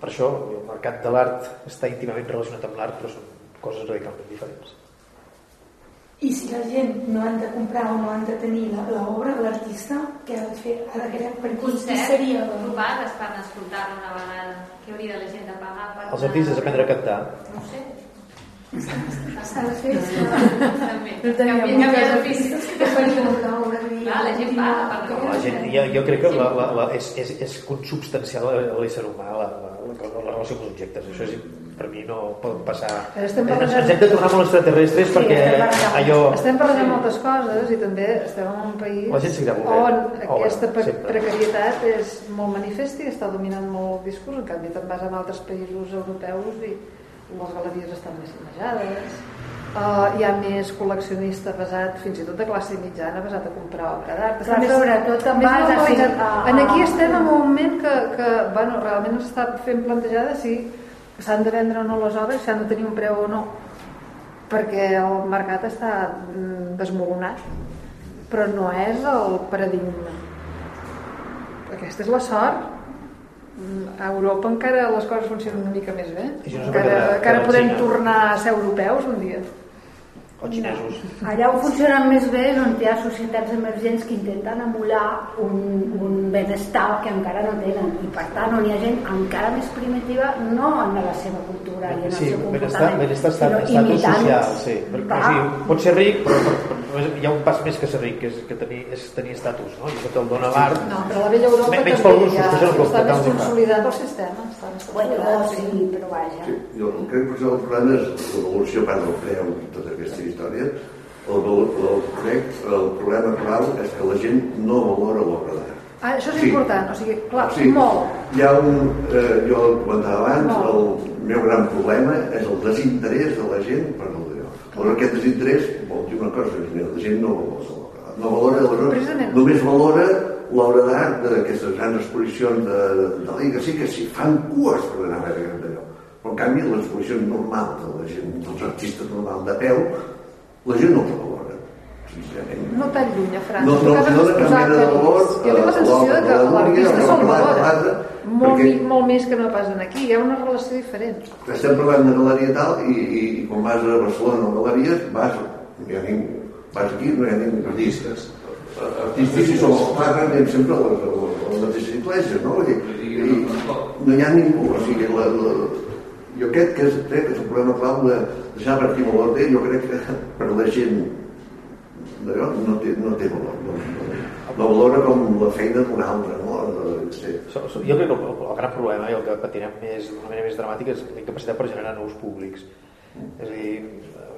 per això el mercat de l'art està íntimament relacionat amb l'art, però són coses radicalment diferents. I si la gent no han de comprar o no han de tenir la- l'obra, l'artista, què ha de fer? Ha de crear per concert, seria? pagues per escoltar-lo una vegada. Què hauria la gent de pagar per Els artistes aprendre a cantar. No sé. De. No tenia Clar, la gent per. La gent, jo, jo crec que la, la, la, és, és, és consubstancial a l'ésser humà la, la, la, la relació amb els objectes. Això és, per mi no pot passar... Estem Ens, parlant- ens hem de tornar amb els extraterrestres perquè estem allò... Estem parlant de moltes coses i també estem en un país La gent on aquesta pre sempre. precarietat és molt manifesta i està dominant molt el discurs. En canvi, te'n vas a altres països europeus i les galeries estan més sanejades, uh, hi ha més col·leccionista basat, fins i tot de classe mitjana, basat a comprar obra d'art. Clar, més- sobretot més vas a En aquí a- estem en un moment que, que bueno, realment ens està fent plantejada si s'han de vendre o no les obres, si han de tenir un preu o no perquè el mercat està mm, desmoronat però no és el paradigma. Aquesta és la sort a Europa encara les coses funcionen una mica més bé. Encara, encara podem tornar a ser europeus un dia O xinesos. Allà on funcionen més bé és on hi ha societats emergents que intenten emular un, un benestar que encara no tenen i per tant on hi ha gent encara més primitiva no en la seva cultura i en el Sí, seu benestar, comportament benestar estat, sinó estatus imitant- social, sí. Perquè, o sigui, pots ser ric, però, però, però hi ha un pas més que ser ric, que és, que tenir, és tenir estatus, no? I això te'l dona l'art. no, però la vella Europa Men- menys també pel gust, ja el està més consolidat el sistema està més Bueno, sí, però vaja. Sí, jo crec que el problema és l'evolució part del preu i tota aquesta història. El, el, el, crec, el problema clau és que la gent no valora l'obra d'art. ah, això és Sí. important, o sigui, clar, Sí, molt Hi ha un, eh, jo el comentava abans, Molt. el meu gran problema és el desinterès de la gent per allò. Però aquest desinterès vol dir una cosa, la gent no valora l'obra d'art. No valora, Precisament. només valora l'obra d'art d'aquestes grans exposicions de, de Liga. Sí que sí, fan cues per anar a veure allò. Però en canvi l'exposició normal de la gent, dels artistes normals de peu, la gent no la valora. Sincerament. no tan lluny a França. No, no, no cap mena de París. valor jo tinc la a sensació l'obra de que l'artista se'l valora molt, perquè- mi- molt més que no pas en aquí. Hi ha una relació diferent. Estem parlant de galeria tal i, i, i quan vas a Barcelona o galeries vas, no hi ha ningú. Vas aquí, no hi ha ningú. Artistes. Artistes. I són els anem sempre a les, a les, mateixes esglésies no? I, i, no hi ha ningú. O sigui, la, la, jo crec que és, crec que és el problema clau de deixar per aquí valor jo crec que per la gent d'allò no té, no té valor no, no, no valora com la feina d'un altre no? Sí. So- so- Jo crec que el, el gran problema i el que patirem més, d'una manera més dramàtica és la incapacitat per generar nous públics. És a dir,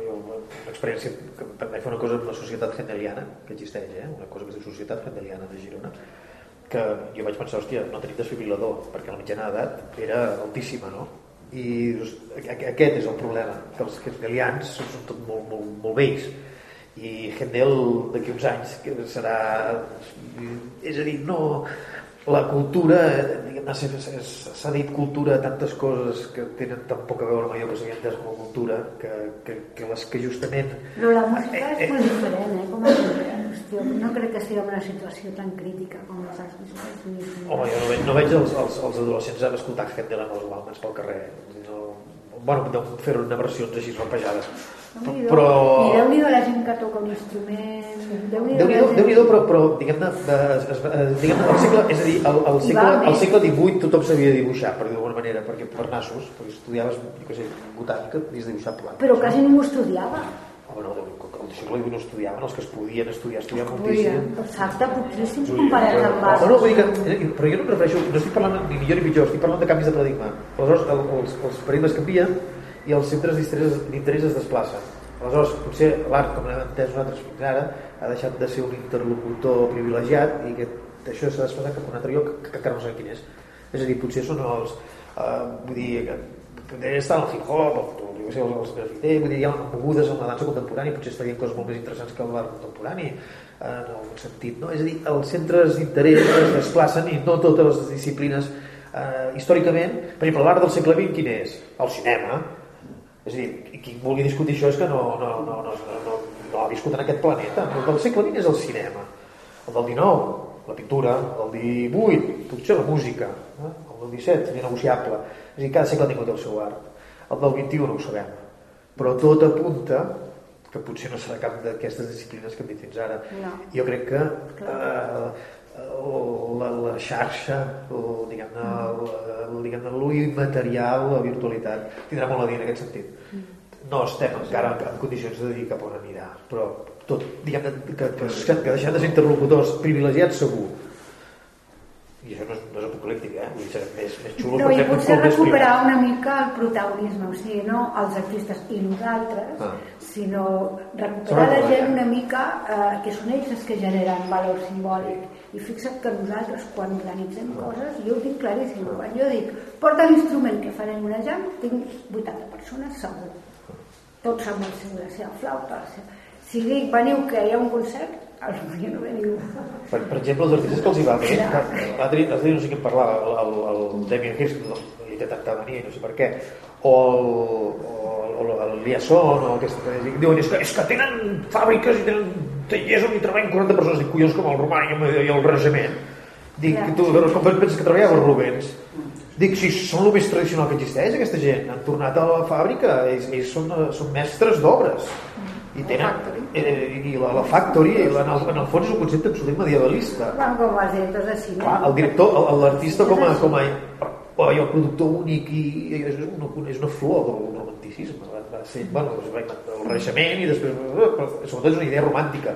jo, una experiència que vaig fer una cosa amb la societat hendeliana, que existeix, eh? una cosa que es diu Societat Hendeliana de Girona, que jo vaig pensar, hòstia, no tenim desfibrilador, perquè la mitjana d'edat era altíssima, no? I doncs, aquest és el problema, que els hendelians són, tot molt, molt, molt vells, i Hendel d'aquí uns anys que serà és a dir, no la cultura, eh, s'ha- dit cultura a tantes coses que tenen tan poc a veure amb allò que s'havia entès com a cultura, que, que, que les que justament... Però la música Eh, eh. és molt diferent, eh? Com a qüestió. No crec que sigui una situació tan crítica com les visuals. ni Home, jo no veig, no veig els, els, els adolescents a escoltar Head Dylan o els Walmans pel carrer. No, bueno, deuen fer-ne versions així rapejades. Déu-n'hi-do. Però... I Déu-n'hi-do la gent que toca un instrument... Déu-n'hi-do la gent- Déu-n'hi-do, però, però diguem-ne, eh, diguem al segle, és a dir, al, al, I segle, més. segle XVIII tothom sabia dibuixar, per dir d'alguna manera, perquè per nassos, perquè estudiaves, jo què sé, botànica, podies dibuixar plantes. Però quasi ningú estudiava. Home, no, al segle XVIII no estudiaven, els que es podien estudiar, Podien. moltíssim. Exacte, poquíssims comparats amb No, no, vull dir bases. que, eh, però jo no em refereixo, no estic parlant ni millor ni pitjor, estic parlant de canvis de paradigma. Aleshores, el, els, els paradigmes canvien i els centres d'interès es desplacen. Aleshores, potser l'art, com l'hem entès nosaltres fins ara, ha deixat de ser un interlocutor privilegiat i que això s'ha desplaçat cap a un altre lloc que, que encara no sabem quin és. És a dir, potser són els... Eh, vull dir, que, que està el hip-hop, què sé, els, els grafiter, vull dir, hi ha mogudes en la dansa contemporània, potser estarien coses molt més interessants que l'art contemporani, eh, en algun sentit, no? És a dir, els centres d'interès es desplacen i no totes les disciplines eh, històricament, per exemple, l'art del segle XX quin és? El cinema, és a dir, qui vulgui discutir això és que no, no, no, no, no, no, no ha viscut en aquest planeta. El del segle XX és el cinema. El del XIX, la pintura. El del XVIII, potser la música. Eh? El del XVII, seria negociable. És a dir, cada segle ha tingut el seu art. El del XXI no ho sabem. Però tot apunta que potser no serà cap d'aquestes disciplines que hem dit fins ara. No. Jo crec que eh, la, la xarxa, o, diguem-ne, diguem-ne, lo immaterial, la virtualitat, tindrà molt a dir en aquest sentit. No estem encara en condicions de dir cap on anirà, però tot, diguem-ne, que, que, que deixem de ser interlocutors privilegiats segur. I això no és, no és apocalíptic, eh? Vull dir, més, més xulo, No, i potser recuperar una mica el protagonisme, o sigui, no els artistes i nosaltres, Ah. sinó recuperar Sobre la gent eh? una mica, eh, que són ells els que generen valor simbòlic. I fixa't que nosaltres, quan organitzem coses, jo ho tinc claríssim, quan jo dic, porta l'instrument que farem una jam, tinc 80 persones segur. Tots amb el seu, la seva flauta. La seva... Si dic, veniu que hi ha un concert, potser no veniu. Per, per exemple, els artistes que els hi va bé, que l'altre dia no sé em parlava, el, el, el Damien Hirst, no, li té tanta mania, no sé per què, o el, o, el, el Liasson, o aquesta que dic, diuen, és que, és que tenen fàbriques i tenen tallers on hi treballen 40 persones, dic, collons, com el Romà i el, i el Renaixement. Dic, Ja. tu, com penses que treballava Rubens? Dic, si són el més tradicional que existeix, aquesta gent. Han tornat a la fàbrica, ells, ells són, eh, són mestres d'obres. I tenen, eh, i la, la factory, en el, en el fons és un concepte absolutament medievalista. Van com els directors de cinema. Clar, el director, l'artista com a, com a o el productor únic i, i és, una, és una flor del romanticisme va, va ser, bueno, va inventar el renaixement i després, però sobretot és una idea romàntica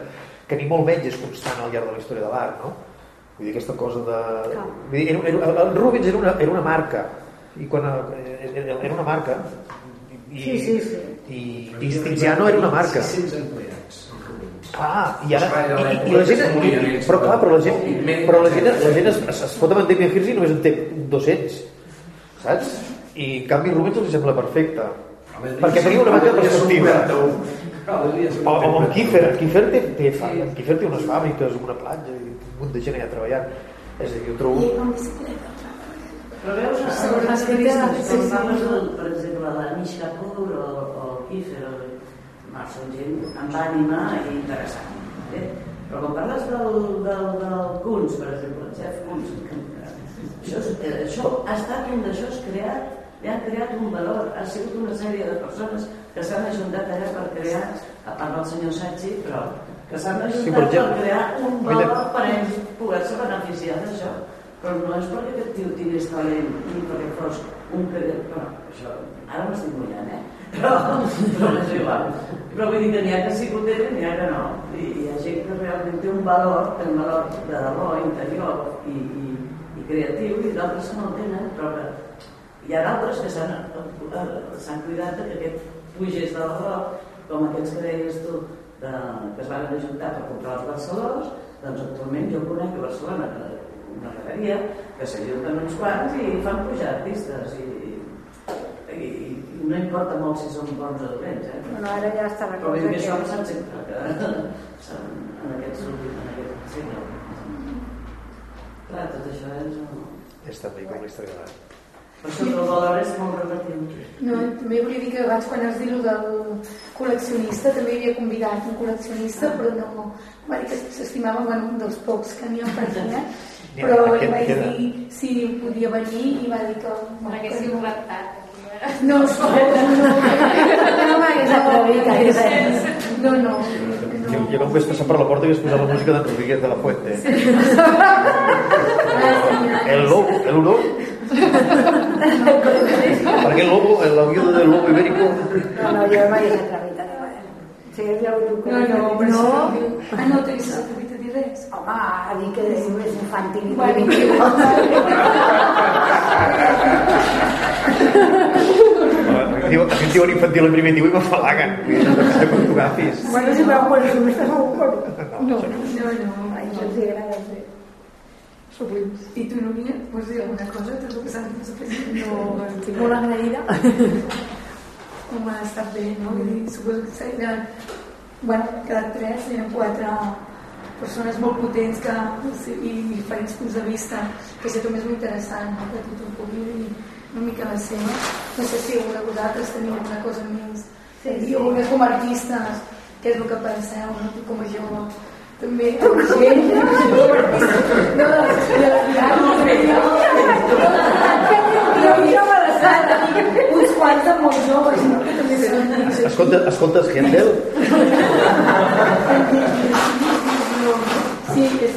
que ni molt menys és constant al llarg de la història de l'art no? vull dir, aquesta cosa de vull dir, era, era, el Rubens era una, era una marca i quan eh, era una marca i, Sí, sí, sí. i, i Tiziano era una marca 600 empleats. Ah, i ara... I, i, i la gent... I, i, però clar, però la gent, però la gent, la gent es, es, es fot amb en Damien Hirst i només en té 200. Saps? I en canvi Rubens els sembla perfecte. Perquè tenia una manca de perspectiva. O, o amb Kiefer, Kiefer té, té, fa, Kiefer té unes fàbriques, una platja, i un munt de gent allà treballant. És a dir, jo trobo... Però veus, a Segons les per exemple, de Nish Kapoor o, o Kiefer, o, no, són gent amb ànima i interessant. Eh? Però quan parles del, del, del Kunz, per exemple, el Jeff Kunz, això, és, eh, això ha estat un d'això creat, li han creat un valor, ha sigut una sèrie de persones que s'han ajuntat allà per crear, a part del senyor Sachi, però que s'han ajuntat Sí, per, per crear un mira- valor per ells poder-se beneficiar d'això però no és perquè aquest tio tingués talent ni perquè fos un que... Però, això, ara m'estic mullant, eh? Però, però és igual. Però vull dir que n'hi ha que sí que ho tenen, n'hi ha que no. I hi ha gent que realment té un valor, té un valor de debò, interior i, i, i creatiu, i d'altres que no el tenen, però que hi ha d'altres que s'han eh, cuidat que aquest pugés de debò, com aquests que deies tu, de, que es van ajuntar per comprar els barcelons, doncs actualment jo conec a Barcelona que una galeria que s'ajunten uns quants i fan pujar artistes i, i, i no importa molt si són bons o dolents eh? Bueno, ara ja està la però cosa que que... això ha passat sempre que, en aquests últims en aquest segle Clar, tot això és... És també com la història de l'art. Per això que el valor és molt relatiu. No, també volia dir que abans quan has dit el del col·leccionista també havia convidat un col·leccionista però no, va dir que s'estimava bueno, un dels pocs que n'hi ha per aquí eh? però li vaig queda. dir si podia venir i va dir que, què que si no. No, no, no, no m'hagués atrevit No, no, Jo, jo com vaig passar per la porta i vaig posar la música d'en Rodríguez de la Fuente. El lobo, el lobo. Perquè el lobo, la viuda del lobo ibérico, No, no, jo m'hagués atrevit a dir Si hagués hagut un no, no, no, sí. Ah, no a dir res? home, a dir que és més infantil i Bueno, primitiu. diu, aquest diuen infantil i primitiu i m'afalaguen. De tu agafis. Bueno, si veu col·leccionistes segur que no, no. no. Ai, això els agrada fer. Sublims. I tu, Núria, vols dir alguna cosa? Tot el que s'ha dit No, estic molt agraïda. com ha estat bé, no? Vull dir, suposo que s'ha bueno, quedat tres, eren quatre persones molt potents que, i diferents punts de vista, que això també és molt interessant, no? que tothom pugui dir una mica la seva. No sé si alguna de vosaltres teniu alguna cosa més sí, sí. o una com a artistes, què és el que penseu, no? com a jove, també, com a gent, no, de, de, de, uns quants de molt joves, no? Escolta, escoltes Händel? Sí, és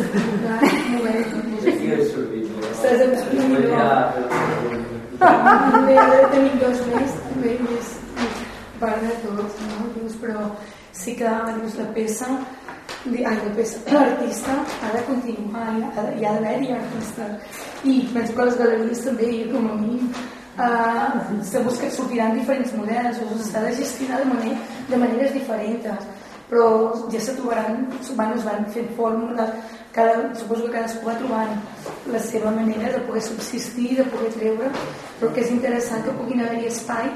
és sortit. Estàs exprimint, També ha de tenir dos més, també més part de tots, no? Dius, però sí que dius, la peça, ai, la peça, l'artista ha de continuar, hi ha, hi ha d'haver-hi artistes. I penso que les galeries també, i com a mi, uh, segur que sortiran diferents models, o s'ha de gestionar de, manera, de maneres diferents però ja se trobaran, van, es van fent fórmules, cada, suposo que cadascú va trobant la seva manera de poder subsistir, de poder treure, però que és interessant que puguin haver-hi espai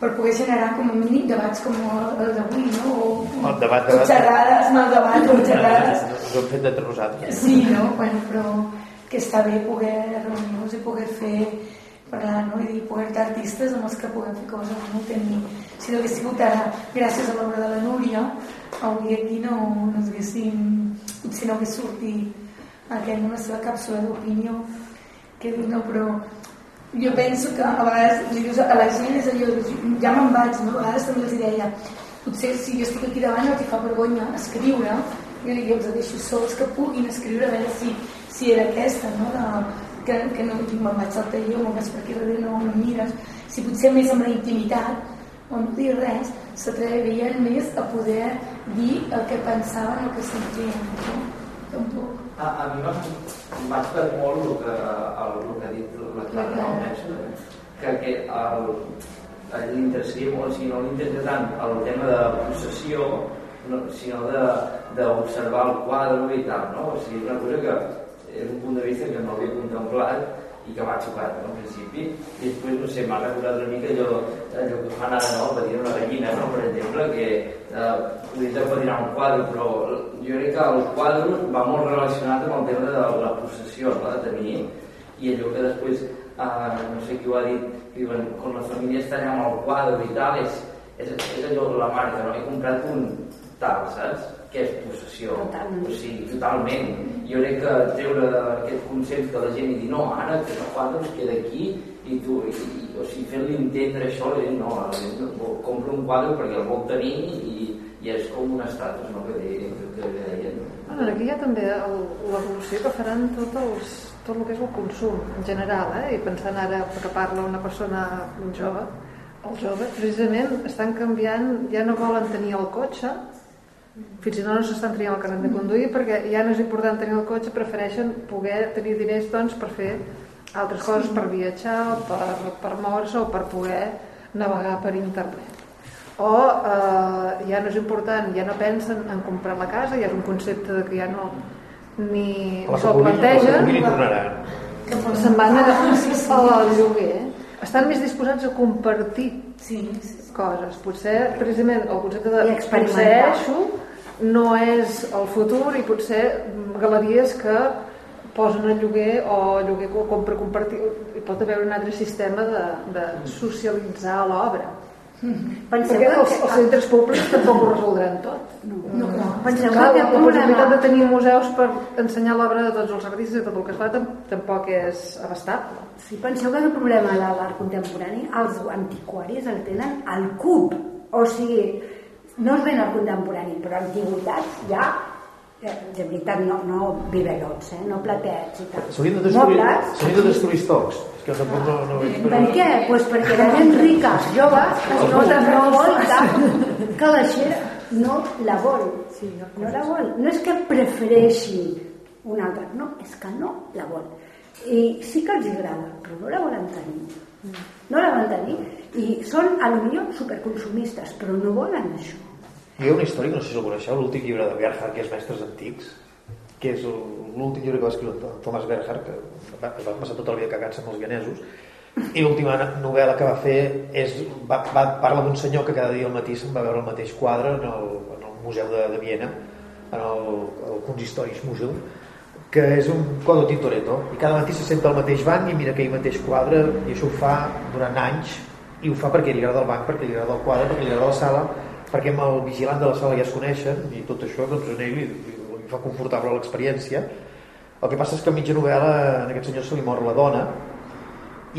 per poder generar com a mínim debats com el d'avui, no? O, El debat, debat. xerrades, no el debat, o xerrades. Us ho hem fet entre nosaltres. Sí, no? Bueno, però que està bé poder reunir-nos i poder fer parlar, no? I dir, poder d'artistes amb els que puguem fer coses, no tenir... Si no hagués sigut ara, gràcies a l'obra de la Núria, avui aquí no, no haguéssim... Potser no hagués sortit aquest, no, la seva càpsula d'opinió, que dius, no, però jo penso que a vegades li a la gent és allò, ja me'n vaig, no? a vegades també els deia, potser si jo estic aquí davant no t'hi fa vergonya escriure, jo, jo els deixo sols que puguin escriure a veure si, si era aquesta, no? De, que, que no dic, me'n vaig al taller, me'n vaig per aquí darrere, no em mires, si potser més amb la intimitat, o no dir res, s'atrevien més a poder dir el que pensaven, el que sentien, no? Tampoc. A, a mi m'ha m'ha ajudat molt el que, el, el que ha dit la Clara, no? Penso que, que el, el, l'interessaria molt, si no l'interessa tant el tema de possessió, no, sinó de- d'observar el quadre i tal, no? O sigui, una cosa que és un punt de vista que no havia contemplat i que m'ha xocat no, al principi i després, no sé, m'ha recordat una mica allò, allò que fan ara, no? Patir una gallina, no? Per exemple, que eh, podries patinar un quadre, però jo crec que el quadre va molt relacionat amb el tema de la possessió, no? de tenir i allò que després, eh, no sé qui ho ha dit, diuen, quan la família està allà amb el quadre i tal, és, és, és allò la marca, no? He comprat un tal, saps? Què és possessió? Totalment. O sigui, totalment. Jo crec que treure aquest concepte que la gent i dir, no, ara que el quadre es queda aquí i tu, i, i, o sigui, fer-li entendre això, i dir, no, la gent compra un quadre perquè el vol tenir i, i és com un estatus, no?, que, deia, que, que, que deien. Bueno, aquí hi ha també l'evolució que faran tot, els, tot el que és el consum en general, eh? i pensant ara que parla una persona jove, els joves precisament estan canviant, ja no volen tenir el cotxe, fins i tot no s'estan triant el carnet de conduir perquè ja no és important tenir el cotxe, prefereixen poder tenir diners doncs, per fer altres coses, per viatjar, per, per moure's o per poder navegar per internet o eh, ja no és important, ja no pensen en comprar la casa, ja és un concepte de que ja no ni se'l que pugui- a la que plantegen pugui li tornarà. se'n van a, al lloguer estan més disposats a compartir Sí, sí. coses potser precisament el concepte de I experimentar. posseixo no és el futur i potser mm, galeries que posen a lloguer o lloguer o compra compartit hi pot haver un altre sistema de, de socialitzar l'obra. Penseu perquè que- els, els centres públics tampoc ho resoldran tot. No, clar. Penseu que Clar, la, aquest la possibilitat de tenir museus per ensenyar l'obra de tots els artistes i tot el que es fa tam- tampoc és abastable. Si penseu que el problema de l'art contemporani, els antiquaris el tenen al cub. O sigui, no es ven art contemporani, però antiguitats ja, eh, de veritat, no, no vivellots, eh? no platets i tal. S'haurien de destruir, Mobles, s'haurien de destruir estocs. És que tampoc no, no veig... Per què? Pues perquè la gent rica, jove, no, no vol que la gent no la vol. No la vol. No és que prefereixi una altra, no, és que no la vol. I sí que els agrada, però no la volen tenir. No la volen tenir. I són, a lo millor, superconsumistes, però no volen això. Hi ha una història, no sé si el coneixeu, l'últim llibre de Berhard, que és Mestres Antics, que és l'últim llibre que va escriure Thomas Berhard, que va, passar tota la vida cagant-se amb els vienesos, i l'última novel·la que va fer és, va, va, parla d'un senyor que cada dia al matí se'n va veure el mateix quadre en el, en el Museu de, de Viena, en el, el Kunsthistorisches Museum, que és un quadre Tintoretto i cada matí se senta al mateix banc i mira aquell mateix quadre i això ho fa durant anys i ho fa perquè li agrada el banc, perquè li agrada el quadre, perquè li agrada la sala perquè amb el vigilant de la sala ja es coneixen i tot això doncs, a ell li, li, fa confortable l'experiència. El que passa és que a mitja novel·la a aquest senyor se li mor la dona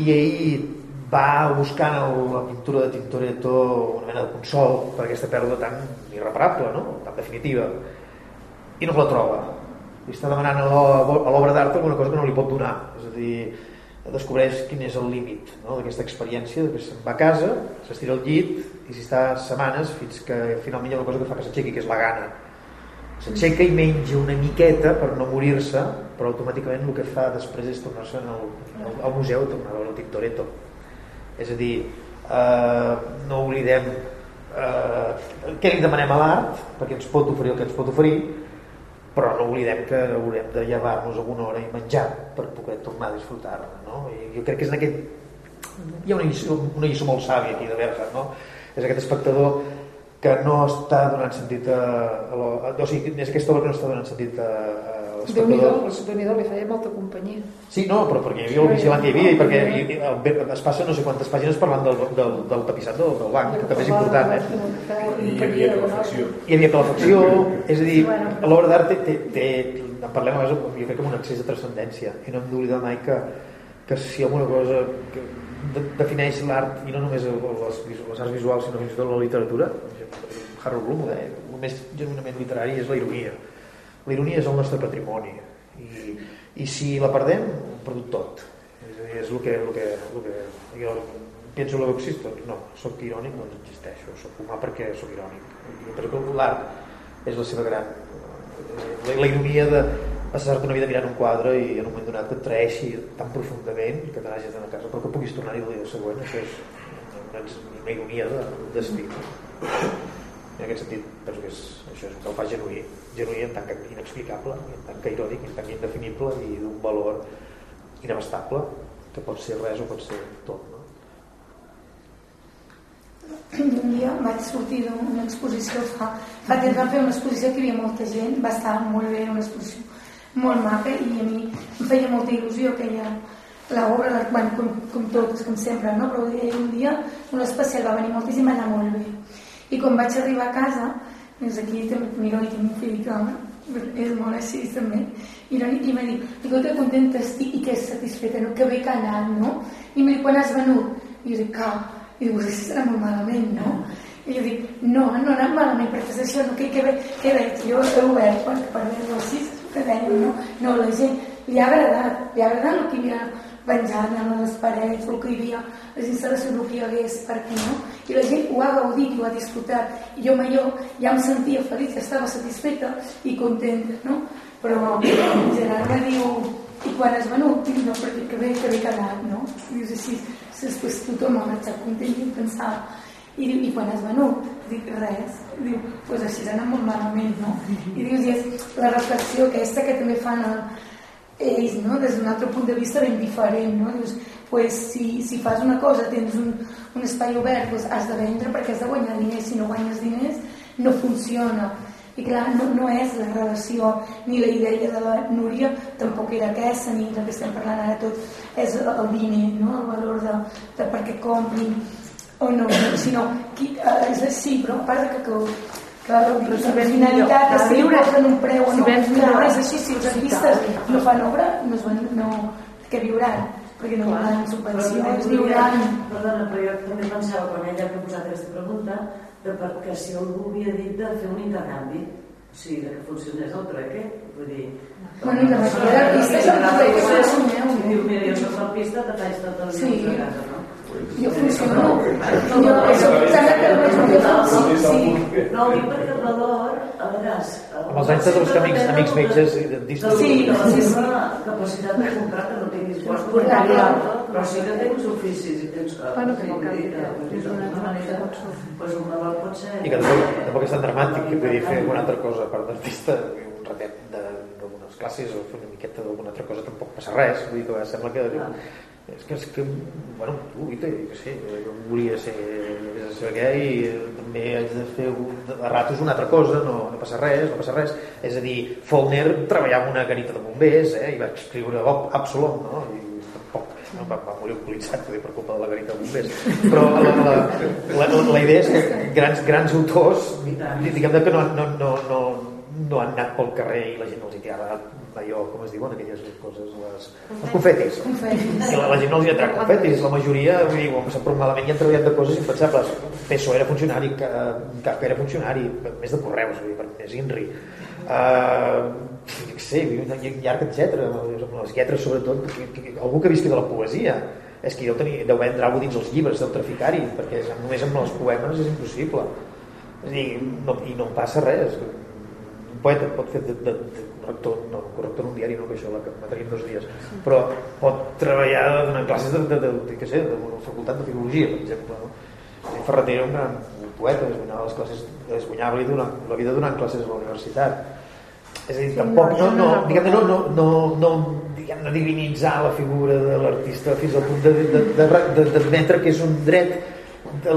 i ell va buscant el, la pintura de Tintoretto una mena de consol per aquesta pèrdua tan irreparable, no? tan definitiva. I no la troba. Li està demanant a l'obra d'art alguna cosa que no li pot donar. És a dir, descobreix quin és el límit no? d'aquesta experiència que se'n va a casa, s'estira al llit i s'hi està setmanes fins que finalment hi ha una cosa que fa que s'aixequi que és la gana s'aixeca i menja una miqueta per no morir-se però automàticament el que fa després és tornar-se al, al, al museu tornar a veure el Tintoretto és a dir eh, no oblidem eh, què li demanem a l'art perquè ens pot oferir el que ens pot oferir però no oblidem que haurem de llevar-nos alguna hora i menjar per poder tornar a disfrutar no? Jo crec que és en aquest hi ha una lliçó, una lliçó molt sàvia aquí de Berger no? és aquest espectador que no està donant sentit a, a o sigui, és aquesta obra que no està donant sentit a, a Déu-n'hi-do, l'espectador Déu-n'hi-do, li feia molta companyia Sí, no, però perquè hi havia el vigilant que hi havia i perquè es passa no sé quantes pàgines parlant del, del, del tapissat del, del banc, que també és important, eh? I hi havia calefacció. Hi havia calefacció, és a dir, a l'obra d'art té, té, té, en parlem a vegades, jo crec que amb un accés de transcendència, i no hem d'oblidar mai que, que si alguna cosa que de, defineix l'art, i no només les, les arts visuals, sinó fins i tot la literatura, Harold Bloom ho deia, el més genuïnament literari és la ironia. La ironia és el nostre patrimoni, i, i si la perdem, hem perdut tot. És dir, és el que, el que, el que jo penso lo existo, no, sóc irònic, doncs existeixo, sóc humà perquè sóc irònic. I per exemple, l'art és la seva gran... La, la ironia de passar-te una vida mirant un quadre i en un moment donat et traeixi tan profundament que te n'hagis d'anar a casa, però que puguis tornar-hi el dia següent, això és una, una ironia de destí. En aquest sentit, penso que és, això és el que el fa genuí, genuí en tant que inexplicable, en tant que irònic, en tant que indefinible i d'un valor inabastable, que pot ser res o pot ser tot. No? un dia vaig sortir d'una exposició fa, fa temps vam fer una exposició que hi havia molta gent va estar molt bé, una exposició molt maca i a mi em feia molta il·lusió que ja l'obra, bueno, com, com totes, com sempre no? però hi un dia un especial va venir moltíssim va anar molt bé i quan vaig arribar a casa doncs aquí també mira, i tinc un fill que és molt així també irònic, i m'ha dit, dic, que contenta estic i que és satisfeta, no? que bé que ha anat no? i m'ha dit, quan has venut? i jo dic, ah, i diu, si serà molt malament, no? I jo dic, no, no ha anat malament, perquè és això, no, que, que, ve- que veig, jo he obert per, per veure així, que deia, no? No, la gent li ha agradat, li ha agradat el que havia penjant a les parets, el que hi havia, les instal·lacions, el que hi hagués, per què no? I la gent ho ha gaudit ho ha disfrutat. I jo, jo ja em sentia feliç, estava satisfeta i contenta, no? Però en Gerard me diu, i quan has venut? Dic, no, perquè que bé, que bé que ha anat, no? Dius així, després tothom ha marxat content i pensava, i diu, i quan has venut? Dic, res. Diu, doncs pues així anat molt malament, no? I dius, i és la reflexió aquesta que també fan el, ells, no? des d'un altre punt de vista ben diferent, no? Dius, pues, si, si fas una cosa, tens un, un espai obert, pues, has de vendre perquè has de guanyar diners, si no guanyes diners no funciona i clar, no, no és la relació ni la idea de la Núria tampoc era aquesta ni la que estem parlant ara tot és el diner, no? el valor de, de per què comprin o no, sinó qui, eh, és sí, però a part de que, que que però si la finalitat és que li posen un preu o no, si no és així, si els artistes no fan obra no, es van, no que viuran perquè no van subvencions, viuran Perdona, però jo també pensava quan ella ha proposat aquesta pregunta de perquè si algú havia dit de fer un intercanvi o sigui, de que funcionés el trueque vull dir Bueno, i la majoria d'artistes el que Si diu, mira, jo soc l'artista, te faig tot el Sí. sí. Jo funciono jo, això sembla que la majoria sí, sí. No, ho dic perquè el valor, a vegades... Amb els anys de que amics, amics metges i dentistes... Sí, Sí, sí, la capacitat de comprar que no tinguis cost material, però sí que tens oficis i tens... Bueno, que no cal i- que i- és una manera de consum. Pues un valor pot ser... I que tampoc, tampoc és tan dramàtic que dir, fer alguna altra cosa per d'artista, un ratet d'algunes classes o fer una miqueta d'alguna altra cosa tampoc passa res, vull dir que a sembla que és que, és que bueno, tu, Vita, jo què sé, jo volia ser, volia ser eh, també haig de fer de ratos una altra cosa, no, no passa res, no passa res. És a dir, Faulkner treballava amb una garita de bombers, eh, i va escriure Absalom, no? I tampoc no, va, va morir alcoholitzat per culpa de la garita de bombers. Però la, la, la, la, la idea és que grans, grans autors, diguem que no, no, no, no, no han anat pel carrer i la gent els hi tirava allò, com es diuen aquelles coses, les, els confetis. Confetis. I la, la gent no els hi ha tret confetis, la majoria, vull dir, ho han passat prou malament i han treballat de coses impensables. Peso era funcionari, Kafka era funcionari, més de correus, vull dir, per més INRI. Uh, sé, llarg, etc. Les lletres, sobretot, que, que, algú que visqui de la poesia. És que deu, tenir, deu vendre alguna dins els llibres, deu traficar-hi, perquè només amb els poemes és impossible. És dir, no, i no em passa res. Poeta pot fer de, de, de corrector, no, corrector en un diari, no, que això mataríem dos dies, però pot treballar donant classes de, de, de, de, què sé, de la facultat de filologia, per exemple. No? Ferreter era un gran poeta, es guanyava les classes, es guanyava la vida donant, la vida donant classes a la universitat. És a dir, Sí, tampoc, no, no, no, no, diguem no, no, no, no diguem de divinitzar la figura de l'artista fins al punt d'admetre que és un dret de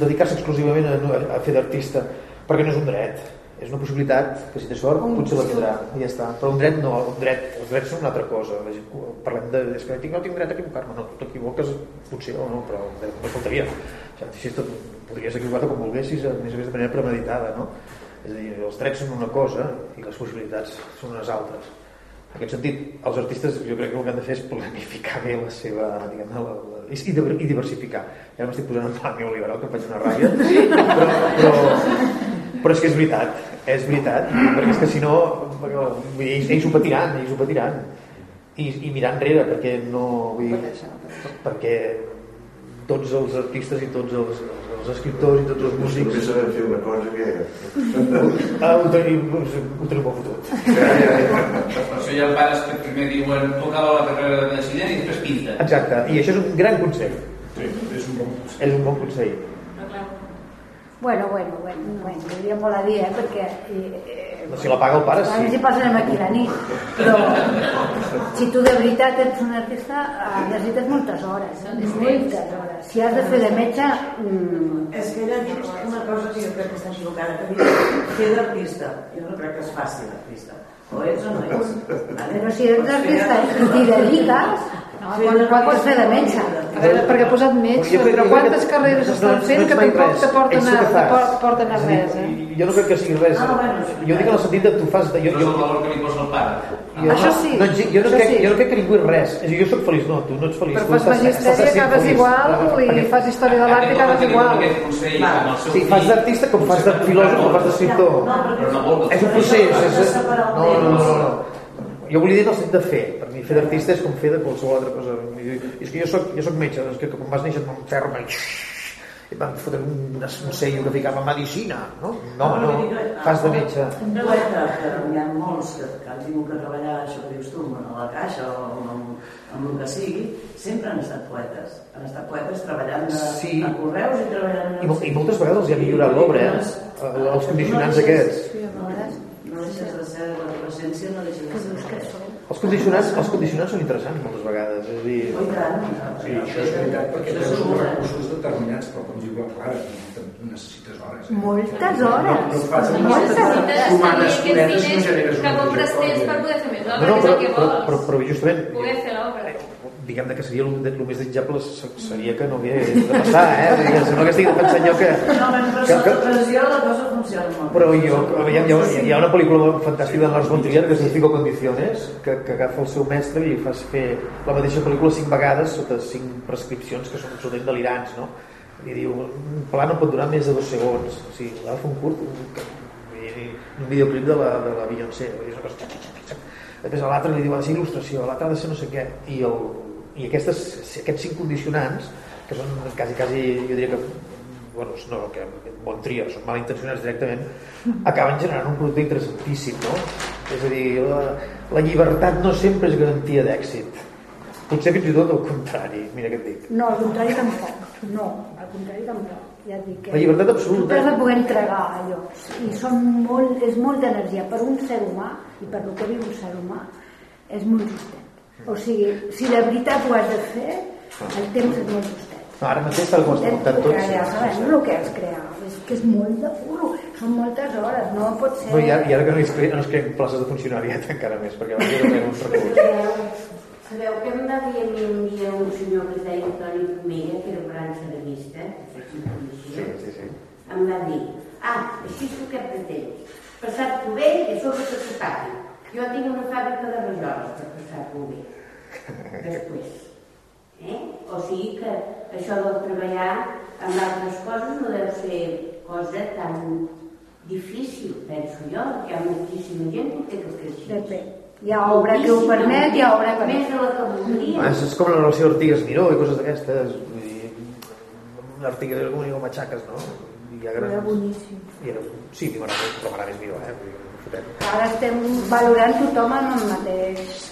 dedicar-se exclusivament a, a fer d'artista, perquè no és un dret, és una possibilitat que si té sort Un potser la tindrà. I ja està, però un dret no, un dret, els drets són una altra cosa. La gent, parlem de, és que tinc, no tinc dret a equivocar-me. No, tu t'equivoques potser o no però no faltaria. O sigui, si tot, podries equivocar-te com volguessis a més a més de manera premeditada no? és a dir, els drets són una cosa i les possibilitats són unes altres. En aquest sentit, els artistes jo crec que el que han de fer és planificar bé la seva diguem la, la, i, i diversificar. Ja m'estic posant en plan neoliberal que em faig una ràbia. Però, però, però és que és veritat és veritat, perquè és que si no vull dir, ells, ells ho patiran ells ho patiran. I, i mirar enrere perquè no vull dir, perquè tots els artistes i tots els, els escriptors i tots els Només músics sabem fer una cosa que... ah, ho tenim, ho tenim molt fotut. Ja, ja, ja. Per això hi ha pares que primer diuen acaba la carrera de cine i després pinta. exacte, i això és un gran consell. Sí, és un bon és un bon consell. Però Bueno, bueno, bueno, bueno, tindria molt a dir, eh, perquè... Eh, no, si la paga el pare a mi sí si passarem aquí la nit, però si tu de veritat ets un artista eh, necessites moltes hores, Són moltes hores. Si has de fer de metge, mm, És que ella dit una cosa que jo crec que està equivocada, que diu fer d'artista. Jo no crec que es faci d'artista. O ets o no ets. Vale? però si ets artista i t'hi dediques, no, Fer quan, quan pots fer de metge? A veure, perquè ha posat metge, Jo però jo quantes que carreres no- estan no- fent no que ets mai tampoc res. t'aporten Ets a, que t'apor- porten a res, eh? jo no crec que sigui res Ah, bueno, jo dic en el sentit de tu fas de, jo, No és jo, el valor que li posa el pare. jo, Això no, sí, no, jo, no crec, sí. jo no crec que ningú és res és dir, jo sóc feliç, no, tu no ets feliç Però fas magisteri, acabes igual, i fas història de l'art i acabes que igual. Sí, fas d'artista com fas de filòsof o fas d'escriptor. No vol que És un procés. És, és, no, no, no, no, no. Jo volia dir el sentit de fer. Fer d'artista és com fer de qualsevol altra cosa. I és que jo soc, jo soc metge, és que quan vas néixer amb un ferro i i em van fotre un, un sello que ficava medicina. No, no, no, fas de metge. Un poeta, que hi ha molts que, que han tingut que treballar, això que dius tu, a la caixa o amb, amb el que sigui, sempre han estat poetes. Han estat poetes treballant a, Sí. a correus i treballant... I, i moltes vegades els hi ha millorat l'obra, eh? Els condicionants aquests. No, no deixes de ser, la teva essència no deixa de ser. Els condicionants, els condicionants són interessants moltes vegades. És a dir, Oh. Sí, això és veritat, perquè tens uns recursos determinats, però com diu la Clara, necessites hores. Eh? Moltes No, hores. no, no fas amb Moltes aquests conetes no generes que compres temps per poder fer més no, obra, no, que és però, el que però, vols. però, però justament Poder fer l'obra. Diguem que seria el, el més desitjable se- seria que no hagués de passar, eh? Sembla que estic pensant jo que... No, menys per que, que, pressió la cosa funciona molt. però jo, hi ha, hi, ha, hi ha una pel·lícula fantàstica de Lars von Trier que es diu Cinco Condiciones que, que agafa el seu mestre i li fa fer la mateixa pel·lícula cinc vegades sota cinc prescripcions que són absolutament delirants no? i diu, un pla no pot durar més de dos segons o sigui, fer un curt un, un, videoclip de la, de la Beyoncé és una cosa, després a l'altre li diu ha de ser il·lustració, a l'altre ha de ser no sé què i, el, i aquestes, aquests cinc condicionants que són quasi, quasi jo diria que bueno, no, que bon tria, són malintencionats directament, acaben generant un producte interessantíssim, no? És a dir, la, la llibertat no sempre és garantia d'èxit. Potser fins i tot el contrari, mira què et dic. No, al contrari tampoc. No, al contrari tampoc. Ja et dic que La llibertat absoluta. Tu has de poder entregar allò. I són molt, és molta energia. Per un ser humà, i per el que viu un ser humà, és molt justet. O sigui, si de veritat ho has de fer, el temps és molt justet. No, ara mateix tal com estem tots. sabem el que has creat. És que és molt de curro. Són moltes hores, no pot ser... No, i, ara, I ara que no es, creen, no es creen places de funcionariat encara més, perquè abans era un recurs. Sabeu que em va dir a mi un dia un senyor que es deia Antoni Pomella, que era un gran ceramista, Sí, sí, sí. em va dir, ah, així és el que pretens, passar-t'ho bé i a sobre que t'ho pagui. Jo tinc una fàbrica de rajoles per passar-t'ho bé. Després. Eh? O sigui que això del treballar amb altres coses no deu ser cosa tan difícil, penso jo, que hi ha moltíssima gent que té que fer així. Depèn. Hi ha obra que ho permet, hi ha obra que. Més de la que voldria. Ah, és, com la relació Artigues-Miró i coses d'aquestes. Vull dir, com diu Matxaques, no? I hi ha grans... Era boníssim. I era... Sí, m'agrada més Miró, eh? Vull dir. Ara estem valorant tothom en el mateix...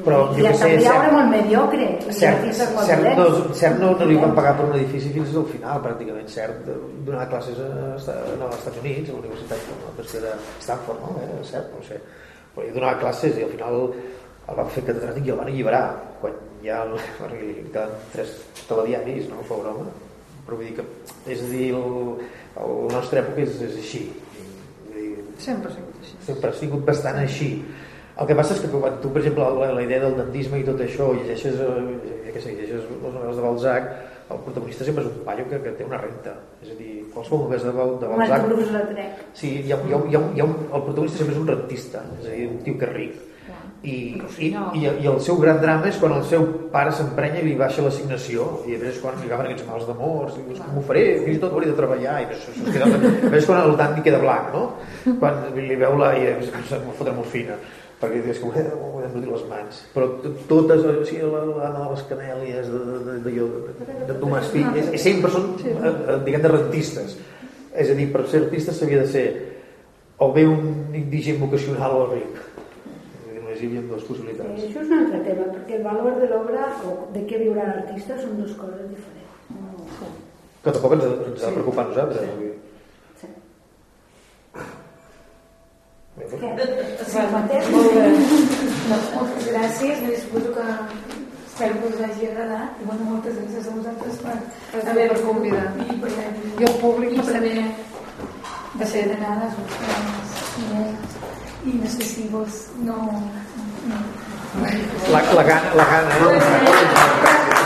Però jo I què sé, hi obra molt mediocre. Cert, molt cert, no, cert no, no li van pagar per un edifici fins al final, pràcticament, cert, donar classes a, no, als Estats Units, a la Universitat no, que era Stanford, no? Eh, cert, no sé. Però ell donava classes i al final el van fer catedràtic i el van alliberar quan ja el, perquè li quedaven tres telediaris, no? Fa broma. Però vull dir que, és a dir, el, el nostre època és, és així. Vull dir, Sempre així. Sempre ha sigut bastant així el que passa és que quan tu, per exemple, la, la idea del dandisme i tot això, llegeixes, eh, ja que sé, llegeixes les novel·les de Balzac, el protagonista sempre és un paio que, que té una renta. És a dir, qualsevol novel·la de, de Balzac... Sí, hi ha, hi ha, hi ha, hi ha un, el protagonista sempre és un rentista, és a dir, un tio que és ric. I, i, i, i el seu gran drama és quan el seu pare s'emprenya i li baixa l'assignació. I després és quan li agafen aquests mals d'amors i dius, com ho faré, fins i tot hauré de treballar i es queda, després és quan el tant li queda blanc no? quan li veu la i es m'ho fotre morfina perquè dius que ho he, ho he d'embrutir les mans però totes, o sigui, la- l'Anna de les Canèlies de, de, de, de, de, de Tomàs Pi és, és, sempre són eh, eh, diguem de rentistes. És a dir, per ser artista s'havia de ser o bé un indigent vocacional o ric És a dir, només hi havia dues Eh, possibilitats Això és un altre tema, perquè el valor de l'obra o de què viurà l'artista són dues coses diferents. No, que tampoc ens ha, ens ha de preocupar a nosaltres dir. sí. Bé, doncs, Sí? Molt bé. Doncs moltes gràcies, me suposo que espero que us hagi agradat i bueno, moltes gràcies a vosaltres per per convidar. i per I el públic per haver de ser d'anar a les vostres idees i no sé si vos no. La, la gana, la gana, eh?